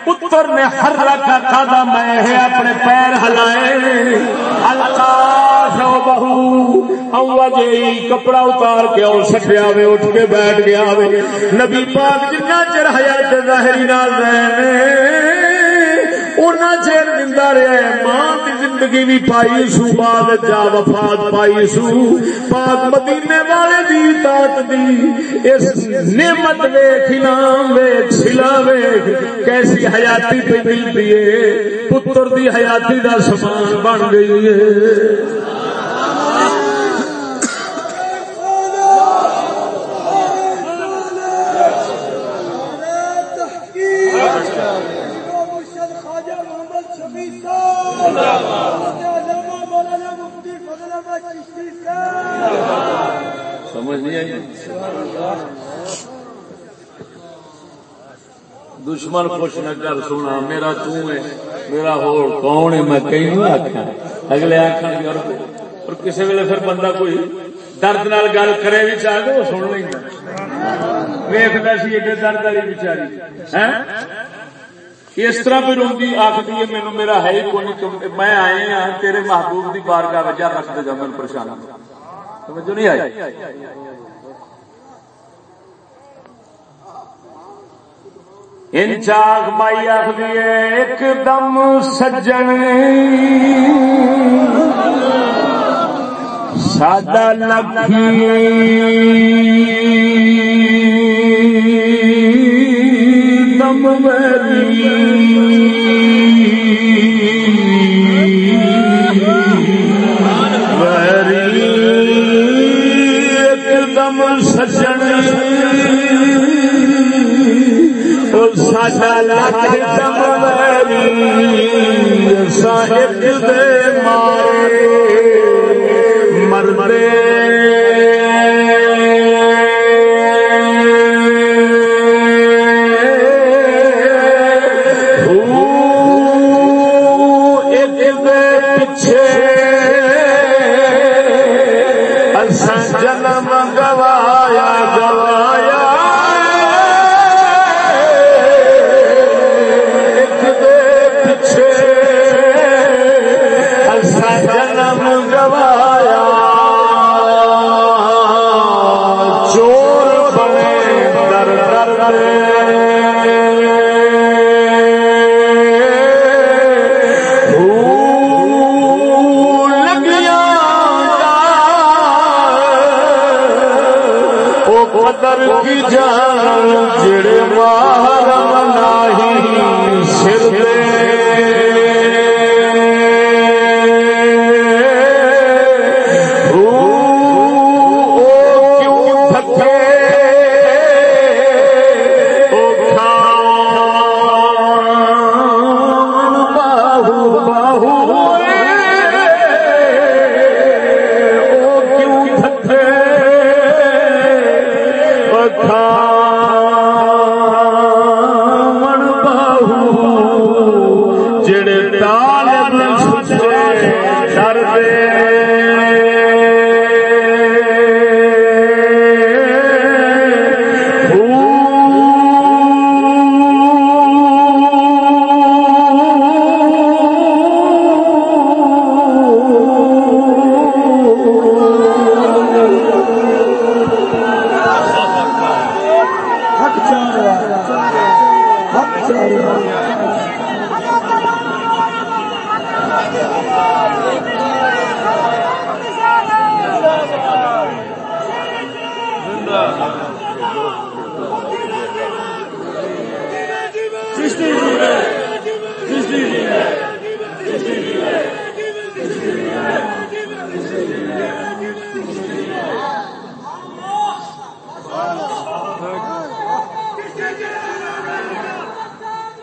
پتر نے ہر رکھا کھادا میں ہے، اپنے پیر ہلائے القاف او بہو او جی کپڑا اتار کے او سٹیا وے اٹھ کے بیٹھ گیا وے۔ نبی پاک جنہ چر حیات ظاہری نال رہے اونا چیر زندہ رہے، ماں زندگی بھی پائی سو بعد جا وفات پائی سو۔ پاک مدینے والے دی اطاعت دی اس نعمت ویکھ انعام ویکھ سلا ویکھ کیسی حیاتی پہ ملتی ہے۔ پتر دی حیاتی دا سامان بن گئی ہے۔ سمجھ نہیں آئی؟ دشمن خوش نہ کر سونا، میرا ہے، میرا ہو کون ہے؟ میں کہیں نہیں آخیا اگلے آخر اور کسی ویلے پھر بندہ کوئی درد نال گل کرے بھی چاہے تو وہ سن لینا ویختا سی ایڈے درد والی بچاری ہاں؟ اس طرح بھی روی آخری ہے مینو میرا ہے ہی کون میں آئے ہاں تیرے محبوب کی بارگاہ وجہ رکھ دے گا میں پریشان ہوں سمجھو نہیں آئی؟ ان چاک مائی آخری ایک دم سجن۔ سادہ لکھی۔ دم بری لکھ دم جی، صاحب دے مار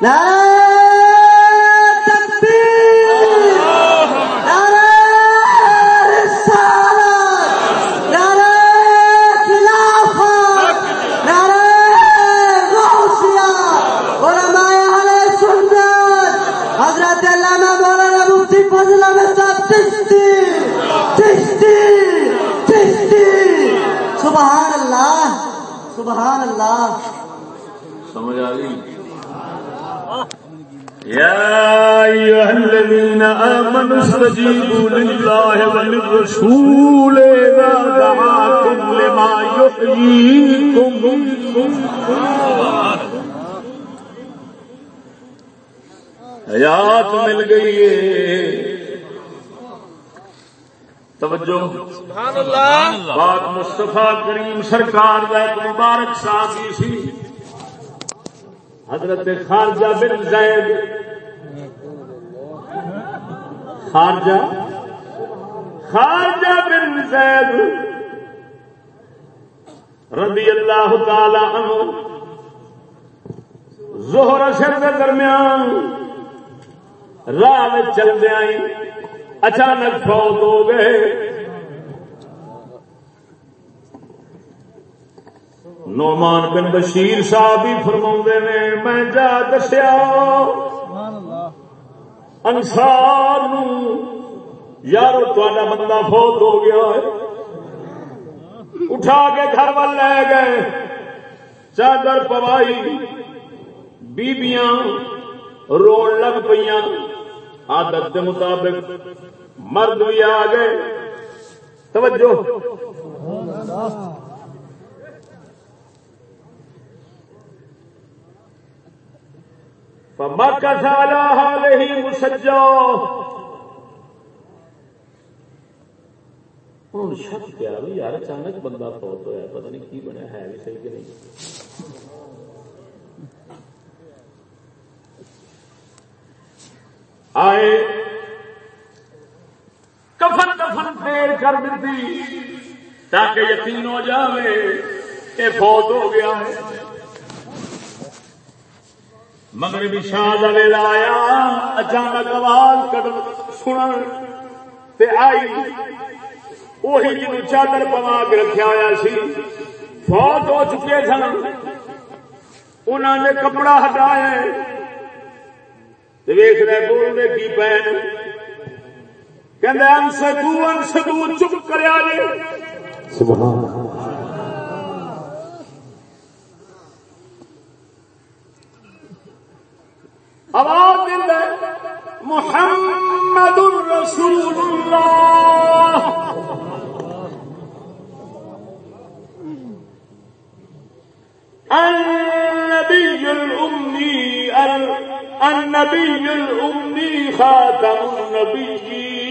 لا لله وللرسول إذا دعاكم لما يحييكم حیات مل گئی ہے. توجہ. سبحان اللہ. پاک مصطفیٰ کریم سرکار کا ایک مبارک صحابی سی حضرت خارجہ بن زید خارجہ خارجہ بن زید رضی اللہ تعالی عنہ زہر اثر کے درمیان راہ میں چل دیا اچانک فوت ہو گئے۔ نعمان بن بشیر صاحب ہی فرما نے، میں جا دسیا انسار یارو تا بندہ فوت ہو گیا ہے۔ اٹھا کے گھر وال لے گئے۔ چادر پوائی۔ بیبیاں روڑ لگ پہ آدت کے مطابق مرد بھی آ گئے۔ توجہ۔ فمكث على حاله مسجا ہوں شک پیا بھی یار اچانک بندہ فوت ہوا پتہ نہیں کی بنیا ہے بھی صحیح کہ نہیں آئے کفن کفن پھیر کر دیتی تاکہ یقین ہو جاوے کہ فوت ہو گیا ہے مگر بھی شاد ویلا آیا، اچانک آواز کٹ سن تے آئی۔ وہی جنو چادر پوا کے رکھا ہوا سی، فوت ہو چکے سن۔ انہوں نے کپڑا ہٹایا ویخ رہے بول کی پہن۔ کہ انسدو انسدو چپ کریا جی سبحان اللہ۔ آواز دل محمد رسول اللہ النبي الأمي النبي الأمي خاتم النبيين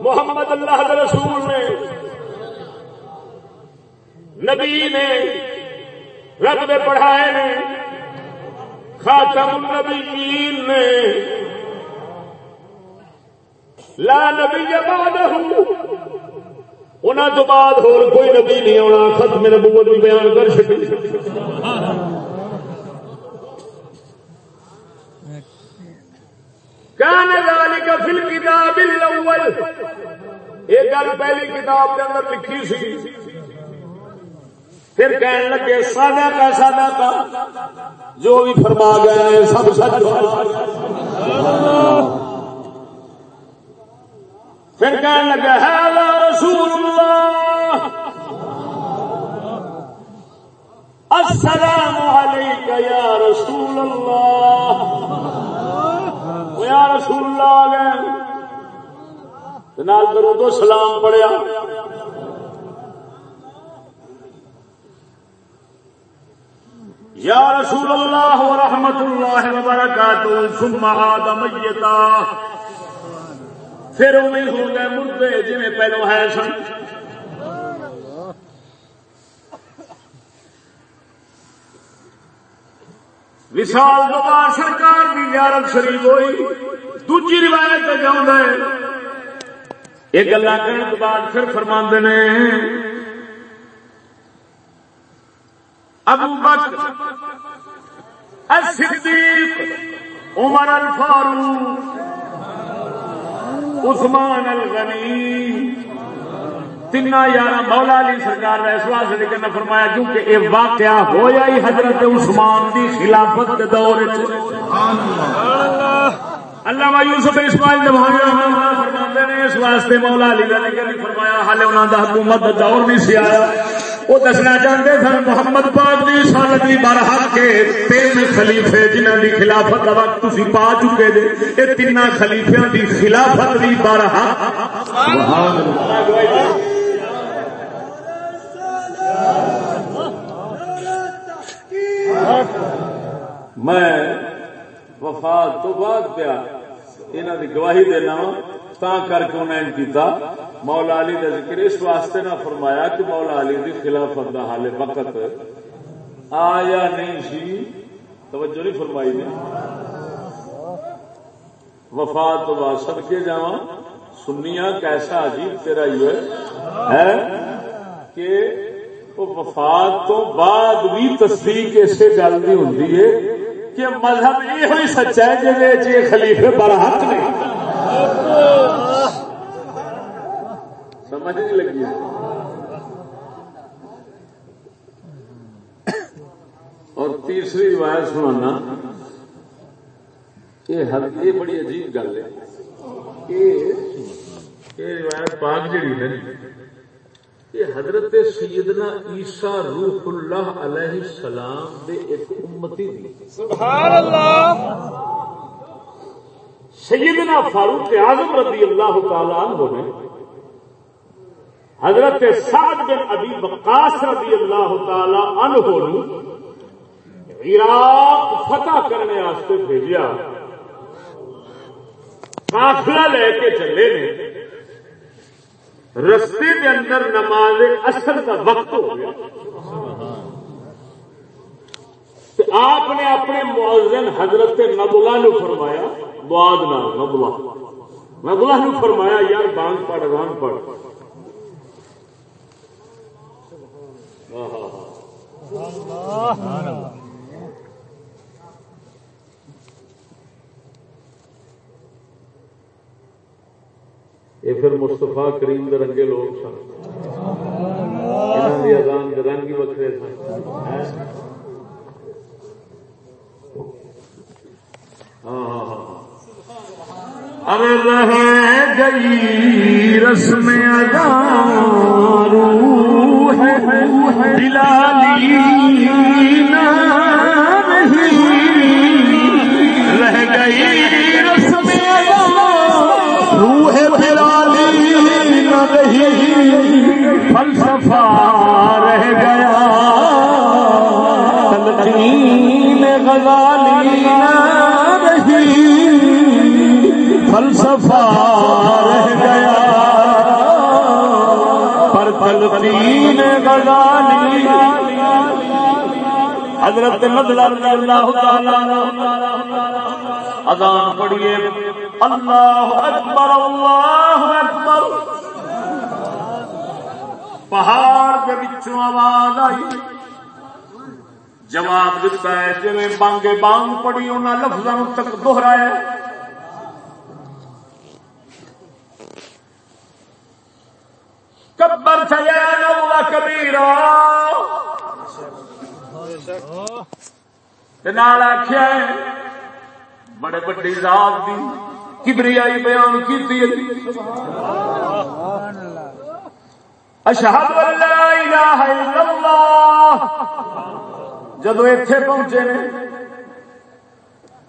محمد اللہ رسول نے نبی نے رب نے پڑھائے نے خاتم النبیین نے۔ لا نبی بعدہ۔ انہوں تو بعد ہو کوئی نبی نہیں آنا ختم نبوت بھی بیان کر سکے کان ذالک فی الکتاب الاول۔ ایک گل پہلی کتاب کے اندر لکھی سی۔ پھر کہنے لگے، سادہ کا سادہ کا، جو بھی فرما گئے سب سچ پھر کہنے لگے ہے رسول اللہ السلام علیک یا رسول اللہ یا رسول اللہ آ گئے نال درود و سلام پڑھیا۔ یا رسول اللہ ورحمت اللہ وبرکاتہ، ثم عاد میتا۔ پھر امید ہو گئے مردے جی پہلو ہے سن۔ وشال بابا سرکار کی زیارت شریف ہوئی، دوجی روایت پہ جاؤں یہ گلا کرنے کے بعد پھر فرما نے ابو بکر، الصدیق، عمر الفاروق، عثمان الغنی تین یار مولا علی سرکار نے اس واسطے ذکر فرمایا کیونکہ یہ واقعہ ہویا ہی حضرت عثمان دی خلافت کے دور اللہ یوسف اسماعیل دبھانے فرماتے نے اس واسطے مولا علی نے ذکر فرمایا، حالے انہوں دا حکومت دا دور نہیں سی آیا۔ وہ دسنا چاہتے سن، محمد پاک دی سالت دی برحق کے تین خلیفے جنہاں دی خلافت دا وقت تسی پا چکے جے، اے تین خلیفیاں دی خلافت دی برحق۔ سبحان میں وفات تو بعد پیا انہوں کی گواہی دینا تا کر کے انہیں کیتا مولا علی کا ذکر اس واسطے نہ فرمایا کہ مولا علی کی خلافت کا حال وقت آیا نہیں سی۔ توجہ نہیں فرمائی نے۔ وفات تو سب کے جا سنیا کیسا عجیب تیرا یہ ہے کہ وفات تو بعد بھی تصدیق اسے گل نہیں ہوں کہ مذہب یہ سچا ہے جی خلیفے برحق نہیں سمجھ نہیں لگی اور تیسری روایت سنانا۔ یہ بڑی عجیب گل ہے۔ یہ روایت پاک جڑی ہے۔ یہ حضرت سیدنا عیسیٰ روح اللہ علیہ السلام دے ایک امتی دی۔ سبحان اللہ! سیدنا فاروق اعظم رضی اللہ تعالی عنہ نے حضرت سعد بن ابی وقاص رضی اللہ تعالی عنہ نو عراق فتح کرنے واسطے بھیجا۔ قافلہ لے کے چلے نے۔ رستے کے اندر نماز اثر کا وقت ہو گیا۔ آپ نے اپنے معذن حضرت نبلا نو فرمایا باد نہ نبلا نبلا نو فرمایا، یار بانگ پڑھ، ران پڑھ۔ یہ پھر مستفا کریم دے رنگے لوگ سن۔ اذان دے رنگ ہی وکرے سن۔ ہاں۔ ارے رہ گئی رسم ادار دلالی رہ گئی رسم روح بلالی نہ رہی فلسفہ حضرت نظر اللہ تعالی اذان پڑھیے۔ اللہ اکبر اللہ اکبر۔ پہاڑ کے بچوں آواز آئی۔ جواب دیتا ہے جی بانگے بانگ پڑی انہوں لفظوں تک دوہرایا کبر تھیا نولا کبیرا آخیا بڑے بڑی ذات دی کبریائی بیان کی اشہد لا الہ الا اللہ جدو اتے پہنچے نے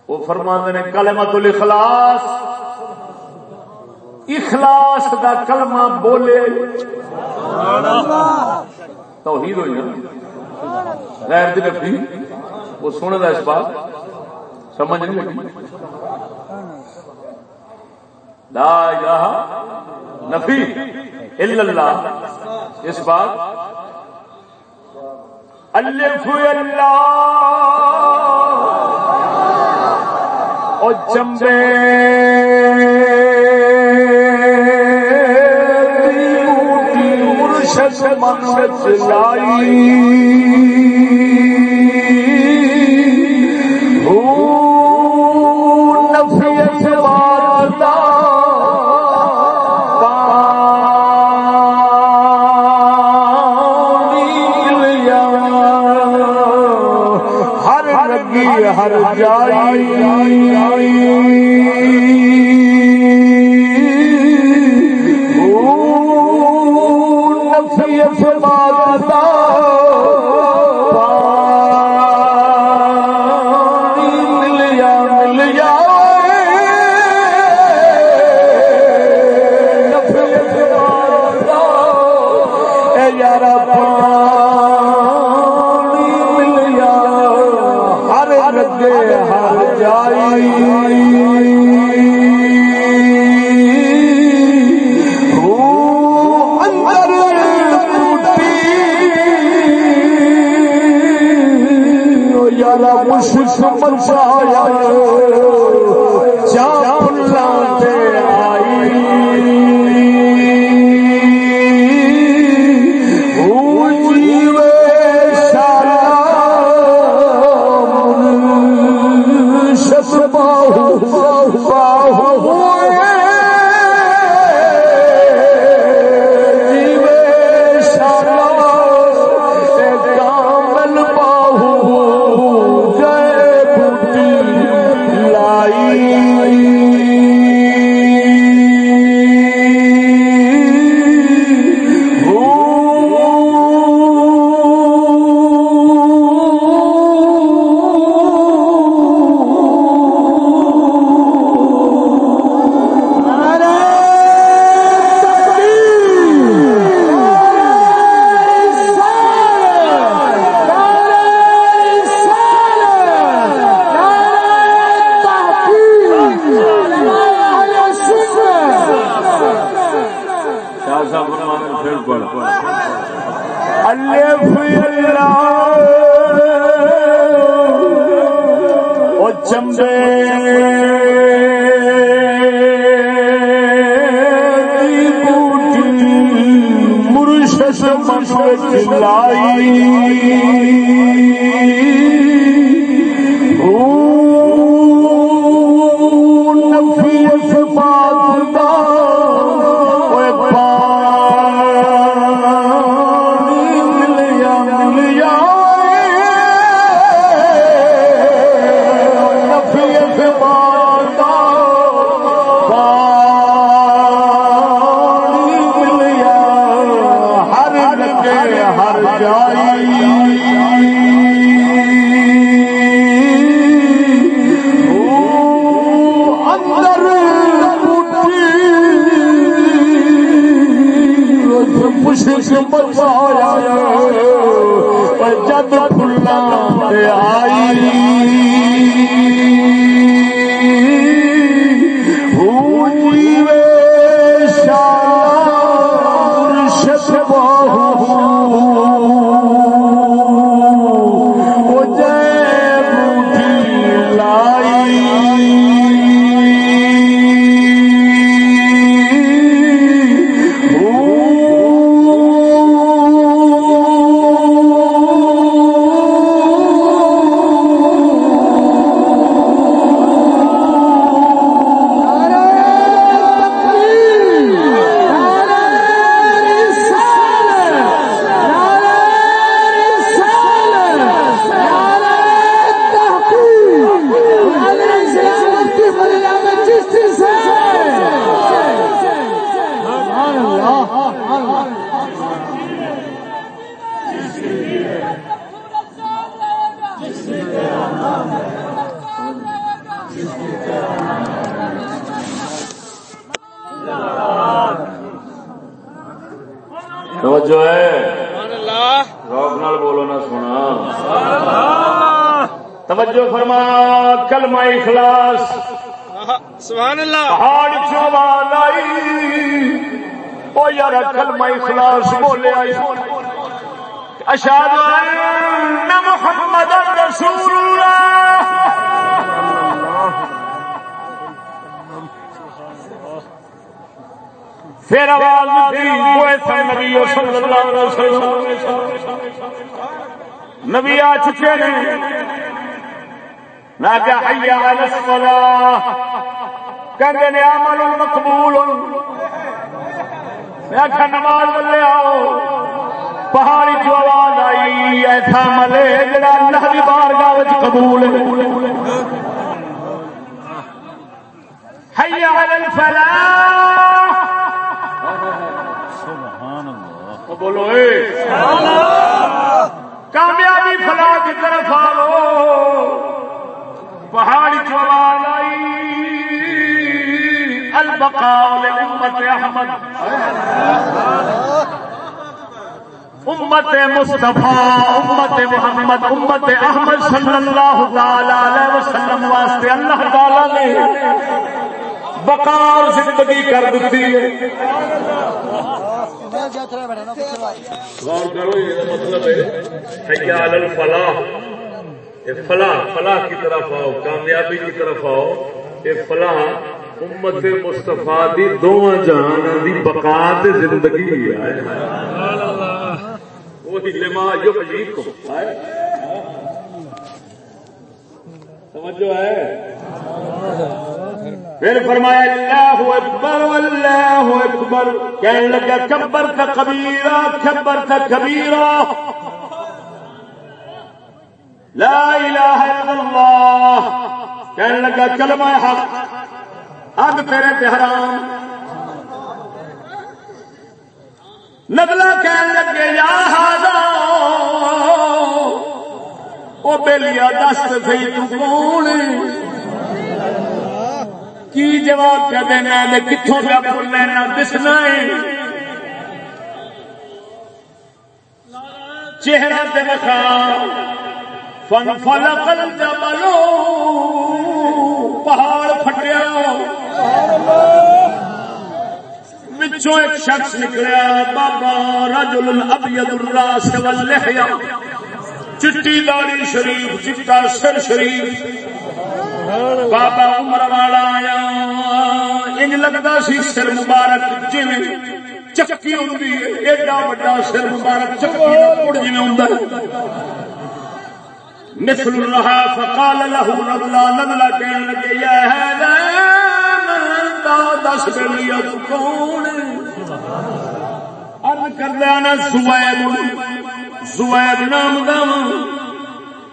وہ فرما نے کلمت الاخلاص اخلاص دا کلمہ بولے توحید ہوئی نا غیر دی نفی وہ سنے دا اس بات سمجھ نہیں لگی لا الہ نفی الا اللہ اس بات الف اللہ اور چمبے مرشد من چلائی یار مشک بچایا اخلاص۔ سبحان اللہ۔ پہاڑ چوبان آئی او یار کلمہ اخلاص بولے آئی۔ اشہد ان محمد رسول اللہ۔ پھر آواز دی کوئی تھا نبی صلی اللہ علیہ وسلم۔ نبی آ چکے ہیں۔ نہ کہ حیا نے عمل مقبول میں کہ نماز لے آؤ پہاڑی جو آواز آئی ایسا ملے جڑا اللہ دی بارگاہ وچ قبول ہے. بولو کامیابی فلاح کی طرف آؤ پہاڑی چوال آئی البقاء امت احمد. امت مصطفیٰ امت محمد امت احمد صلی اللہ تعالی علیہ وسلم واسطے اللہ تعالی نے بقا اور زندگی کر دیتی ہے۔ غور کرو یہ مطلب ہے۔ حیال الفلاح۔ فلاح فلاح کی طرف آؤ، کامیابی کی طرف آؤ یہ فلاح امت مستفا دی دونوں جہان دی بقا زندگی ہے وہی لما یحییکم سمجھو ہے؟ پھر فرمایا، اللہ اکبر اللہ اکبر۔ کہنے لگا، کبر کا کبیرہ، کبر کا کبیرہ۔ لا الہ الا اللہ کہنے لگا کلمہ حق اگ تیرے تے حرام نگلا کہنے لگے یا ہادا او بیلیا دست سی تو کون کی جواب کیا دینا ہے کتوں کا بول لینا دسنا ہے چہرہ تے رکھا فن فل کل جبلو پہاڑ پھٹیا۔ بچوں ایک شخص نکلیا، بابا رجل ابید الراس واللحیا چٹی داڑی شریف، چٹا سر شریف۔ بابا عمر والا آیا۔ انج لگتا سی سر مبارک جی چکی ہوں ایڈا وا سر مبارک، چکی جی ہوں مثل رہا فقال له نبلا نبلا کہنے لگے یا ہے دس کر لیا تو کون ارد کر دیا نا سویب سویب نام دم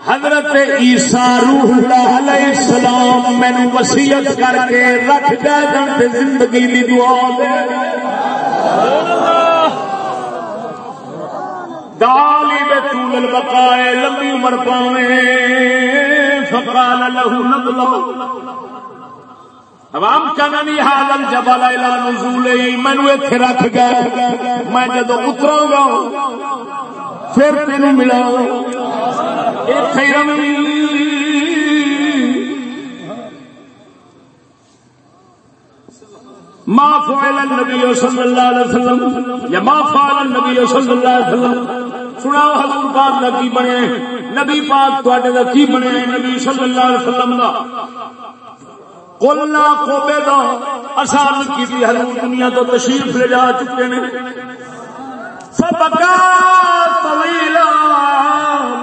حضرت عیسیٰ روح اللہ علیہ السلام مینو وسیعت کر کے رکھ گئے زندگی دی دعا دے. دالی بے طول البقائے لمبی عمر پاوے، فقال له نبلا عوام کا ننی حالم جبل الى نزول مینو ایتھے رکھ گئے، میں جدو اتراں گا، پھر تینوں ملا ایتھے رمی ما فعل النبي صلی اللہ علیہ وسلم یا ما فعل النبي صلی اللہ علیہ وسلم؟ سناؤ حضور پاک دا کی بنے نبی پاک تواڈے دا کی بنے نبی صلی اللہ علیہ وسلم دا۔ قلنا قوبے دا۔ آسان کی تھی حضور دنیا تو تشریف لے جا چکے نے۔ فبکا طویلا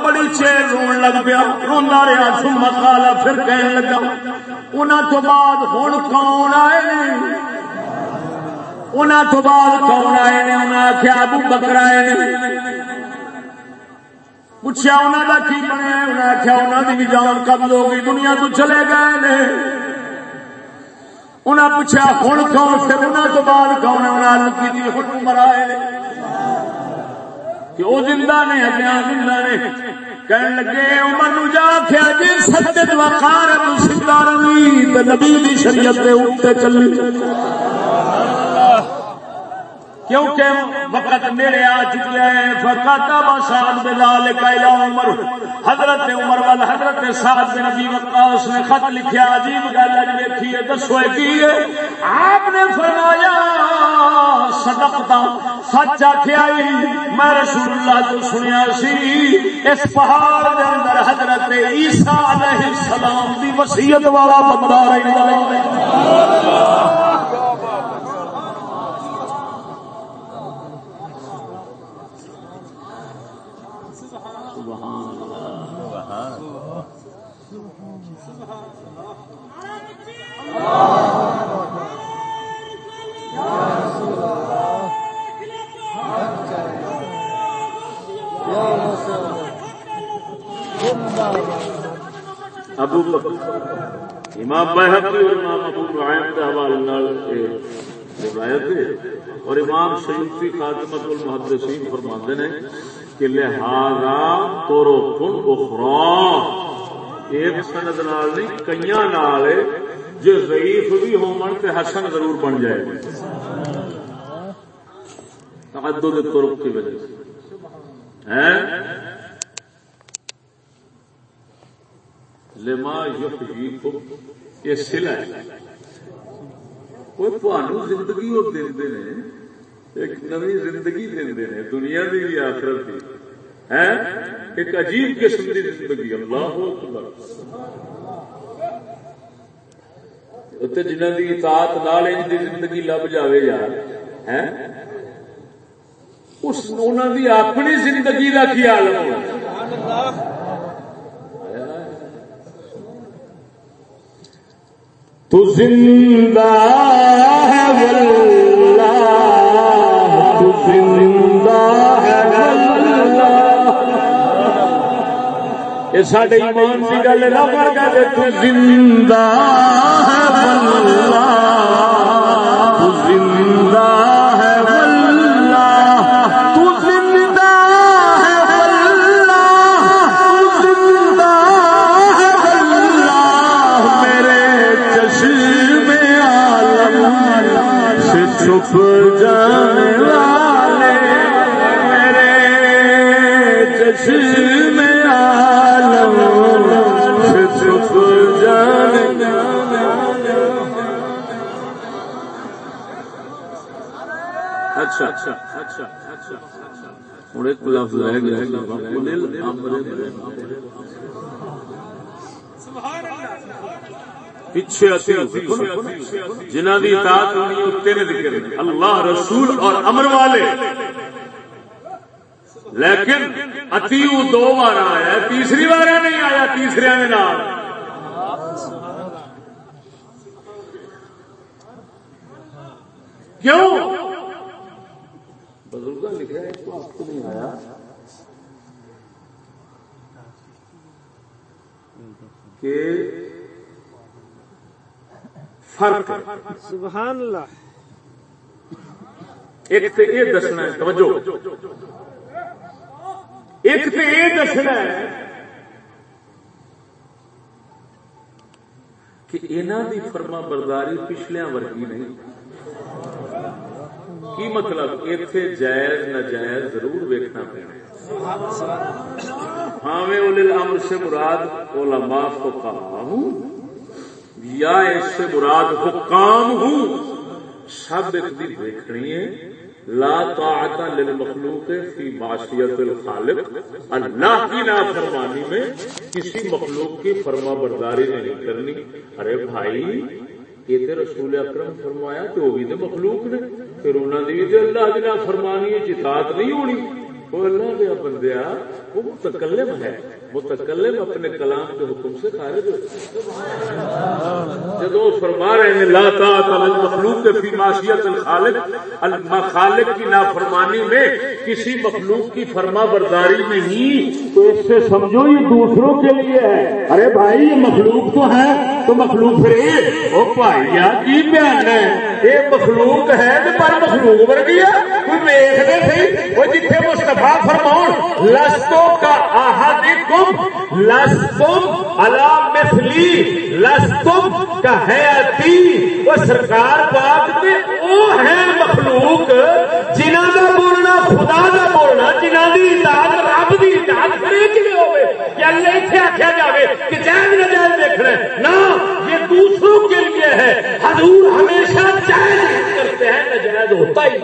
بڑی چیر رون لگ پیا۔ روندا رہا ثم قال پھر کہنے لگا، انہاں تو بعد ہن کون آئے نے؟ انہاں تو بعد کون آئے نے؟ انہاں آخیا ابو بکر آئے نے۔ پوچھا انہوں کا کی بنیا انہیں آخیا انہوں کی بھی جان قبض ہو گئی، دنیا تو چلے گئے نے۔ انہیں پوچھا ہوں کون پھر انہوں تو بعد کون ہے؟ انہیں کی تھی ہوں عمر آئے کہ وہ زندہ نے اگیا زندہ نے۔ کہنے لگے، عمر نو جا کے جی سجد وقار سیدھا نبی دی شریعت دے اوتے چلی۔ کیونکہ وقت میرے آ چکے ہیں، فقط سعد بلال کا عمر، حضرت عمر وال حضرت سعد بن نبی وقاص نے خط لکھیا عجیب گل ہے دیکھی ہے، دسو کی ہے؟ آپ نے فرمایا، صدقتا، سچ آخیا میں رسول اللہ تو سنیا سی، اس پہاڑ دے اندر حضرت عیسیٰ علیہ السلام دی وصیت والا بندہ رہندا ہے۔ سبحان اللہ ابو امام بحقی اور امام ابو نعیم کے حوالے نال روایت ہے۔ اور امام شریفی خاتمت المحدثین فرماتے ہیں کہ لہذا تورو کن اخرى ایک سند نال نہیں، کئیاں نال جو ضعیف بھی ہون تے حسن ضرور بن جائے۔ گا تعدد طرق کی وجہ سے۔ ہیں؟ لما یحییکم، یہ صلہ ہے۔ کوئی تھانو زندگی وہ دے ایک نوی زندگی دے دنیا کی بھی آخرت کی ہے؟ ایک عجیب قسم کی زندگی، اللہ جنہ کی اطاعت نال دی زندگی لب جاوے یار، ہے؟ اس انہوں دی اپنی زندگی کا خیال ہونا؟ تو زندہ ہے واللہ، تو زندہ ہے واللہ۔ یہ ساڈے ایمان کی گل نہ بن گئے تو زندہ ہے واللہ، تو زندہ چھپ جانے والے میرے چشم عالم سے چھپ جانے اچھا اچھا اچھا اچھا, اچھا۔ ہوں ایک لفظ رہ گیا۔ پیچھے جنہ کی اطاعت ہونی ہے تین ذکر ہے اللہ رسول اور امر والے۔ لیکن اتیو دو بار آیا تیسری بار نہیں آیا، تیسرے میں نال۔ کیوں؟ بزرگ لکھا ہے تو آپ کو نہیں آیا۔ کہ فرق سبحان اللہ۔ ایک تو یہ دسنا ہے توجہ۔ ایک تو یہ دسنا ہے کہ انہوں دی فرما برداری پچھلیا ورگی نہیں۔ کی مطلب؟ اتنے جائز ناجائز ضرور ویکنا پینا ہاں میں امر سے مراد علماء فقہا ہوں یا اس سے مراد حکام ہوں۔ سب ایک دی دیکھنی ہے۔ لا طاعت للمخلوق فی معصیت الخالق۔ اللہ کی نافرمانی میں کسی مخلوق کی فرما برداری نہیں کرنی۔ ارے بھائی، یہ تے رسول اکرم فرمایا تو وہ بھی تو مخلوق نے۔ پھر انہوں نے بھی اللہ کی نافرمانی اطاعت نہیں ہونی۔ وہ اللہ دیا بندیا، وہ متکلم ہے۔ متکلم اپنے کلام کے حکم سے خارج ہو جب فرما رہے ہیں، لا طاعت المخلوق فی معصیت الخالق خالق کی نافرمانی میں کسی مخلوق کی فرما برداری میں ہی۔ تو اس سے سمجھو، یہ دوسروں کے لیے ہے۔ ارے بھائی یہ مخلوق تو ہے، تو مخلوق پھر وہ بھائی کی بیان ہے؟ یہ مخلوق ہے پر مخلوق ورگی ہے؟ کوئی ویخنے سی وہ جتنے مستفا فرماؤ لستوں کا آہادی تم لستم الا مثلی، لستم کا حیاتی۔ وہ سرکار پاک میں وہ ہے مخلوق جنہ کا بولنا خدا کا بولنا جنہ کی اطاعت رب کی اطاعت ہوئے یا اللہ اتنے آخیا جائے کہ جائز نہ جائز دیکھنا ہے نہ یہ دوسروں کے لیے ہے حضور ہمیشہ جائز کرتے ہیں نجائز ہوتا ہی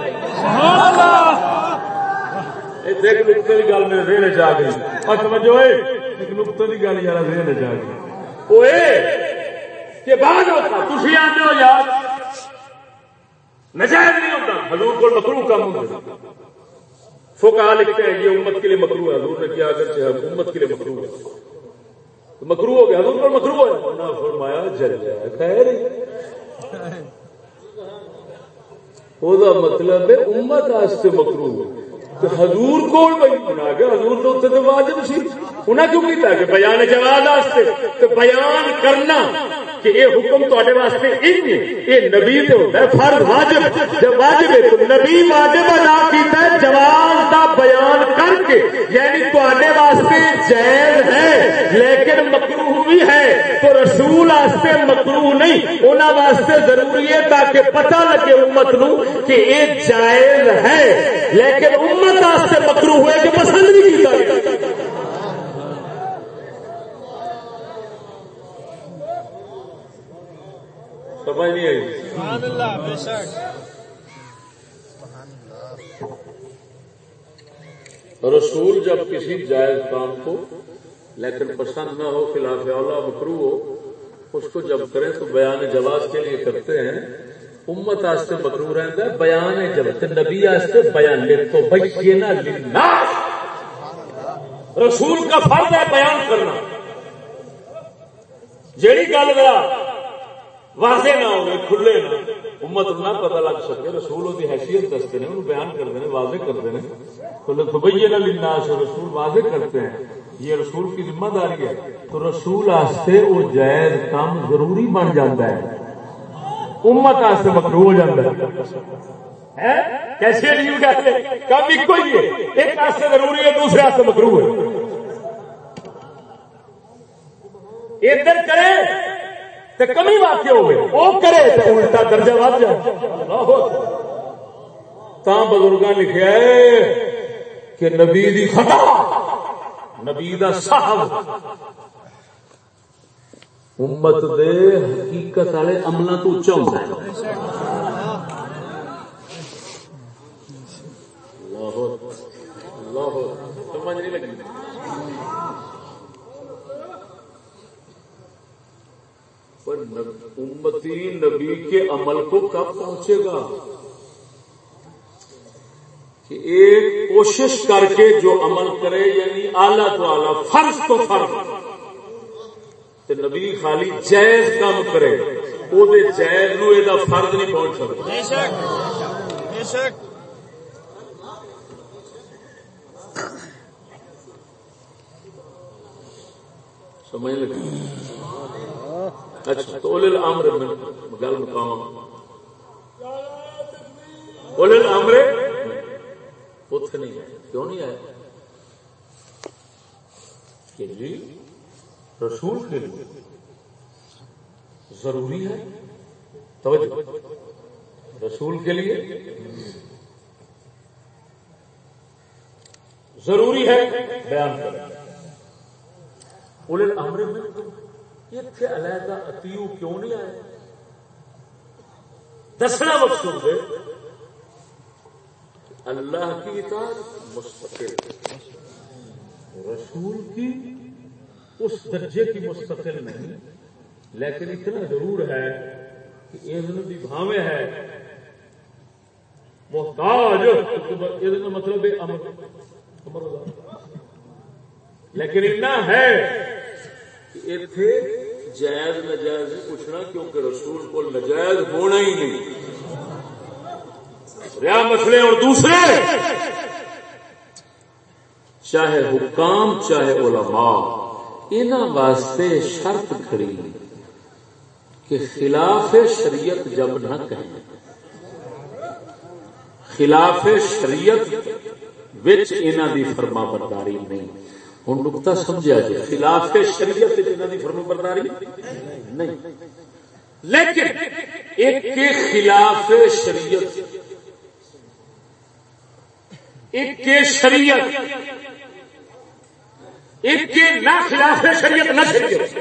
ایک نقطے کی گل میرے ذہن گئی اور ایک نقطے کی گل یار ذہن گئی کہ بعد تھی آتے ہو یار نجائز نہیں ہوتا حضور کو مکرو کم ہوتا فوکا لکھتے ہیں، یہ امت کے لیے مکرو ہے۔ حضور نے کیا اگر جی امت کے لیے مکرو ہے مکرو ہو گیا۔ حضور کو مکرو ہے۔ فرمایا، جل جائے خیر۔ وہ مطلب ہے، امت آستے مکرو ہے۔ حضور کو بنا گیا حضور تو اتنے واجب سی۔ انہیں کیوں کیتا کہ بیان جواز واسطے تو بیان کرنا۔ کہ یہ حکم تے واسطے ان یہ نبی تے ہوتا ہے فرض واجب۔ جب واجب ہے نبی واجب ادا کیتا ہے، جواز دا بیان کر کے۔ یعنی تے واسطے جائز ہے، لیکن مکروہ بھی ہے۔ تو رسول واسطے مکروہ نہیں انہوں واسطے ضروری ہے تاکہ پتہ لگے امت نو کہ یہ جائز ہے۔ لیکن امت واسطے مکروہ ہوئے کہ پسند نہیں کیتا سمجھ نہیں آئی۔ سبحان اللہ بے شک۔ رسول جب کسی جائز کام کو لیکن پسند نہ ہو خلاف اولا مکرو ہو اس کو جب کریں تو بیان جواز کے لیے کرتے ہیں۔ امت آستے مکرو رہتا ہے بیان جب نبی آستے بیان لے تو بینا للناس۔ رسول کا فرض ہے بیان کرنا۔ جیڑی گل گیا واضح نہ ہوگی، کھلے نہ امت نہ پتہ لگ سکے، رسول کی حیثیت دستے ہیں، انہوں بیان کرتے ہیں واضح کرتے ہیں تو بھائی نہ رسول واضح کرتے ہیں۔ یہ رسول کی ذمہ داری ہے۔ تو رسول آستے وہ جائز کام ضروری بن جاتا ہے۔ امت آستے مکرو ہو جاتا ہے۔ کیسے نہیں کہتے کم ایک ہی ہے۔ ایک آستے ضروری ہے، دوسرے آستے مکرو ہے۔ ادھر کرے تو کمی واقع ہوئے۔ وہ کرے الٹا درجہ ود جائے۔ تا بزرگ لکھا ہے کہ نبی دی خطا نبی دا صاحب امت دے حقیقت والے عملوں تو اچا ہوتا ہے۔ اللہ سمجھ نہیں لگی۔ امتی نبی کے عمل کو کب پہنچے گا؟ کہ ایک کوشش کر کے جو عمل کرے یعنی آلہ تو آلہ فرض تو فرض۔ تو نبی خالی جائز کام کرے وہ جائز نو یہ فرض نہیں پہنچ سکتا۔ بے شک بے شک۔ سمجھ لگی؟ اچھا تو اولل امر میں گل مقام اولل امر؟ اتنے نہیں ہے کیوں نہیں آیا؟ کہ جی رسول کے لیے ضروری ہے۔ توجہ۔ رسول کے لیے ضروری ہے بیان کرنا۔ اولل امر میں اتنے علیحدہ اتیو کیوں نہیں آئے؟ دسنا مقصود ہے۔ اللہ کی اطاعت مستقل۔ رسول کی اس درجے کی مستقل نہیں، لیکن اتنا ضرور ہے کہ اذن بھی بھاوے ہے۔ محتاج اذن مطلب امر۔ امر لیکن اتنا ہے کہ اتنے جائز نجائز نہیں پوچھنا کیونکہ رسول کو نجائز ہونا ہی نہیں۔ ریا مسئلے اور دوسرے۔ چاہے حکام، چاہے علماء ان واسطے شرط کھڑی کہ خلاف شریعت جب نہ کہیں خلاف شریعت وچ انہاں دی فرما برداری نہیں۔ ہوں نکتا سمجھا جی خلاف شریعت جنہوں کی فرم برداری نہیں۔ لیکن ایک کے خلاف شریعت۔ ایک کے شریعت۔ ایک کے نہ خلاف شریعت نہ شریعت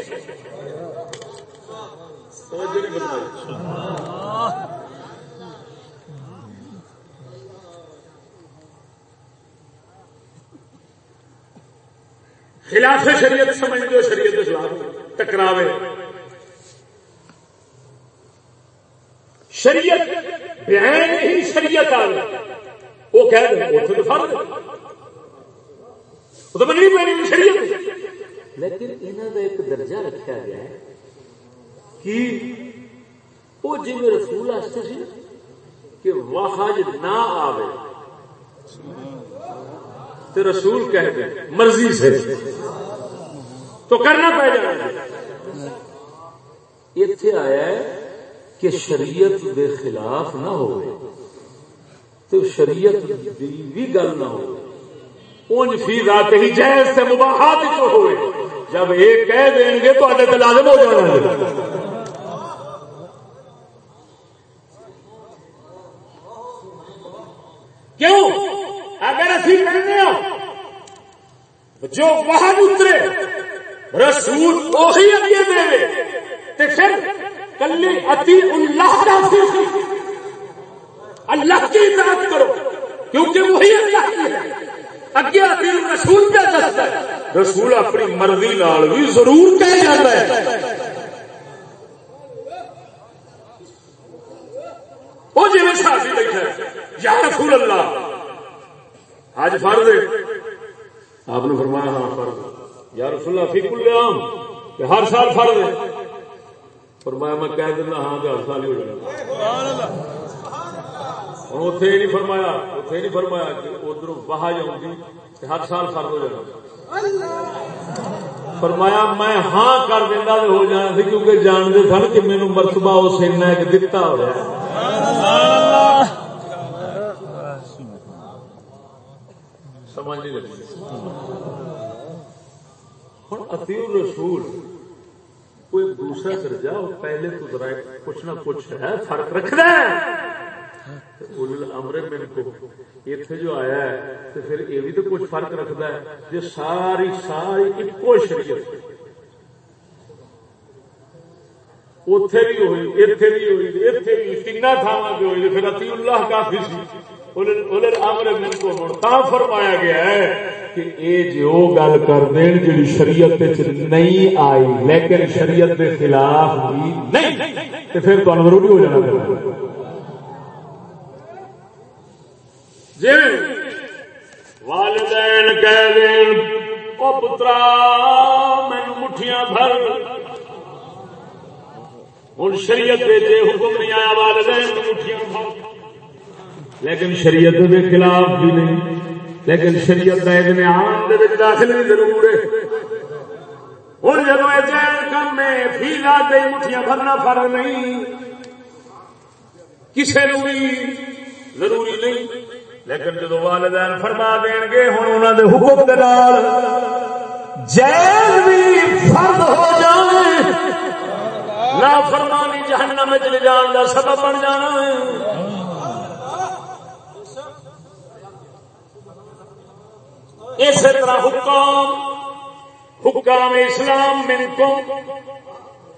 خلاف شریعت سمجھ دو شریعت کے خلاف ٹکراوے۔ شریعت بہن ہی شریعت آ وہ کہہ دیں اتنے تو فرق وہ تو منی پہ شریعت۔ لیکن انہوں کا ایک درجہ رکھا گیا ہے کہ وہ جی رسول آستے سی کہ واہج نہ آوے۔ تو رسول کہہ دیں مرضی سے۔ تو کرنا پہ جانا اتے آیا ہے کہ شریعت دے خلاف نہ ہو تو شریعت دی بھی گل نہ ہو۔ اون فی ذات ہی جائز سے مباحات تو ہوئے۔ جب ایک کہہ دیں گے تو آدھے لازم ہو جانا ہے۔ کیوں؟ اگر اسی کہنے جو وہاں اترے، رسول وہی اگے دے تے پھر کلی اتی اللہ کا اللہ کی اطاعت کرو، کیونکہ وہی اللہ کی ہے۔ اگے اتی رسول پہ دستا ہے رسول اپنی مرضی نال بھی ضرور کہہ جاتا ہے۔ وہ جی میں شادی بیٹھا ہے۔ یا رسول اللہ آج فرض ہے۔ آپ نے فرمایا ہاں فرض یا رسول اللہ فی کل عام کہ ہر سال فرض ہے۔ فرمایا میں کہہ دینا ہاں کہ ہر سال ہی ہو جائے ہوں اتے نہیں فرمایا اتے نہیں فرمایا کہ ادھر باہر جاؤں گی ہر سال فرض ہو جانا۔ فرمایا میں ہاں کر دینا ہو جانا سی کیونکہ جانتے سن کہ میرے مرتبہ اس ایک دتا ہو سمجھ نہیں لگی ہوں۔ اتیو رسول کوئی دوسرا درجہ پہلے تو ذرا کچھ نہ کچھ ہے، فرق رکھنا ہے۔ امر میرے کو اتنے جو آیا ہے، تو پھر یہ بھی تو کچھ فرق رکھتا ہے جو ساری ساری ایکو شریعت۔ اتے بھی ہوئی اتے بھی ہوئی اتے بھی تین تھاواں سے ہوئی پھر اتی اللہ کافی سی۔ امر کو ہوں فرمایا گیا ہے کہ اے جی جو گل کر دین جی شریعت نہیں آئی، لیکن شریعت کے خلاف بھی نہیں۔ تو پھر تمہیں ضروری ہو جانا جی۔ والدین کہہ دین، او پترا مینو مٹھیاں بھر۔ ہوں شریعت حکم نہیں آیا، والدین مٹھیاں بھر۔ لیکن شریعت کے خلاف بھی نہیں۔ لیکن شریعت کا ادن آم داخل بھی ضرور ہے۔ ہوں جب جین کم میں فی لا گئی مٹھیاں بھرنا فرق نہیں۔ کسی نو بھی ضروری نہیں۔ لیکن جدو والدین فرما دین گے ہوں انہوں نے حکم دال جیل بھی فرد ہو جائے۔ لا فرمانی جہنم میں چلے جان کا سبب بن جانا۔ ہے اسی طرح حکام حکام اسلام من کم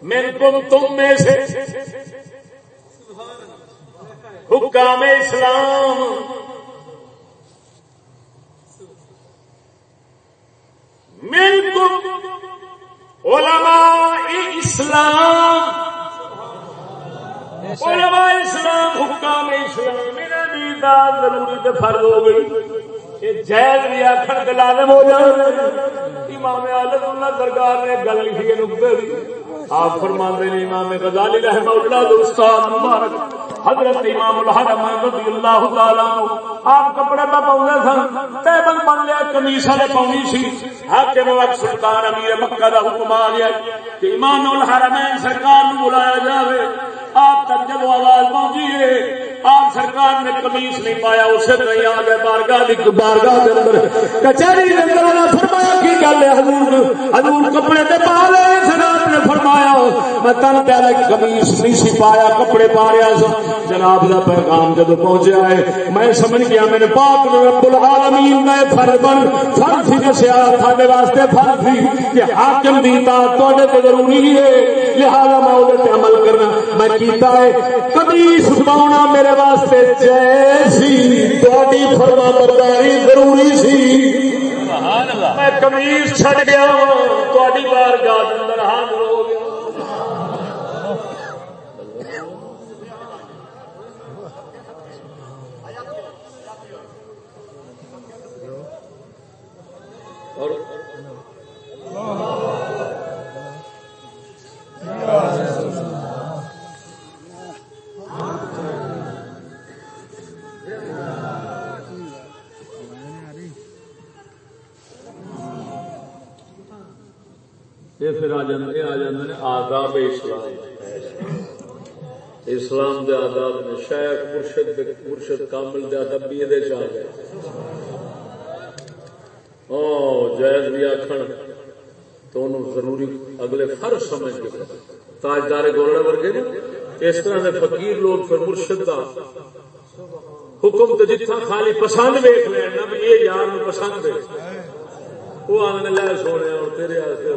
من کم تم میں سے، حکام اسلام من کم علماء اسلام علماء اسلام، حکام اسلام، میرے دار ضروری فرض ہو گئی۔ جیل بھی آخر لازم ہو جان۔ امام عالم اللہ سرکار نے گل لکھی ہے نقطے آپ فرما نے امام غزالی رحمہ اللہ استاد مبارک۔ حضرت امام الحرم رضی اللہ تعالی آپ کپڑے پہ پاؤں سن ٹیبل بن لیا کمیس والے پاؤنی سی۔ حاکم وقت سلطان امیر مکہ دا حکم آ گیا کہ امام الحرمین سرکار نو بلایا جاوے۔ آپ تک جب آواز پہنچی ہے، آپ سرکار نے کمیس نہیں پایا، اسے نہیں آ گئے بارگاہ بارگاہ کے اندر کچہری کے اندر نے فرمایا، کی گل ہے حضور؟ حضور کپڑے تے پا لے سرکار نے فرمایا، میں تن پہلے کمیس نہیں سی پایا، کپڑے پا رہا سا۔ جناب دا پیغام جب پہنچا ہے، میں سمجھ گیا میرے پاک رب العالمین نے فرض بن، فرض ہی دسیا، تھاڈے واسطے فرض تھی کہ حاکم دی اطاعت تواڈے تے ضروری ہے، لہذا میں اودے تے عمل کرنا۔ میں کیتا ہے کمیس پاؤنا میرے واسطے جیسی تواڈی فرما برداری ضروری سی۔ میں کمیز چھڑ گیا تواڈی بارگاہ آداب اسلام۔ اسلام دے آداب نے شیخ مرشد مرشد کامل دے آداب بھی دے چاہ گئے۔ او جائز بھی آکھن۔ تو انہوں ضروری اگلے فرض سمجھ کے تاجدار گولڑے ورگے نا اس طرح دے فقیر لوگ پھر مرشد دا حکم تو جتنا خالی پسند ویخ لینا بھی یہ یار نو پسند ہے وہ آنے لے سونے اور تیرے واسطے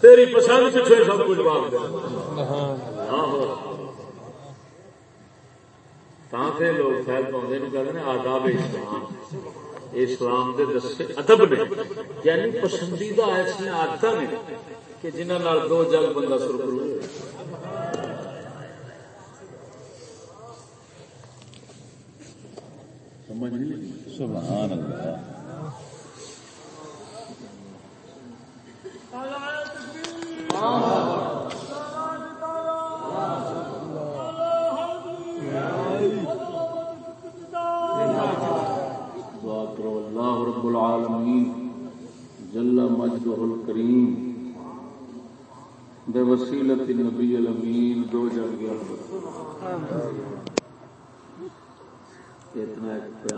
تیری پسند پیچھے سب کچھ جواب دے۔ ہاں، ہاں۔ تاکہ لوگ خیال پاؤں کہتے ہیں آداب اسلام اسلام دے دسے ادب نے یعنی پسندیدہ ایسی آدت نے کہ جنہوں نال دو جگ بندہ ہوئے سمجھ نہیں سبحان اللہ۔ دعا کرو اللہ رب العالمین جل مجدہ الکریم بے وسیلت النبی الامین دو جگ گیا اتنا ایک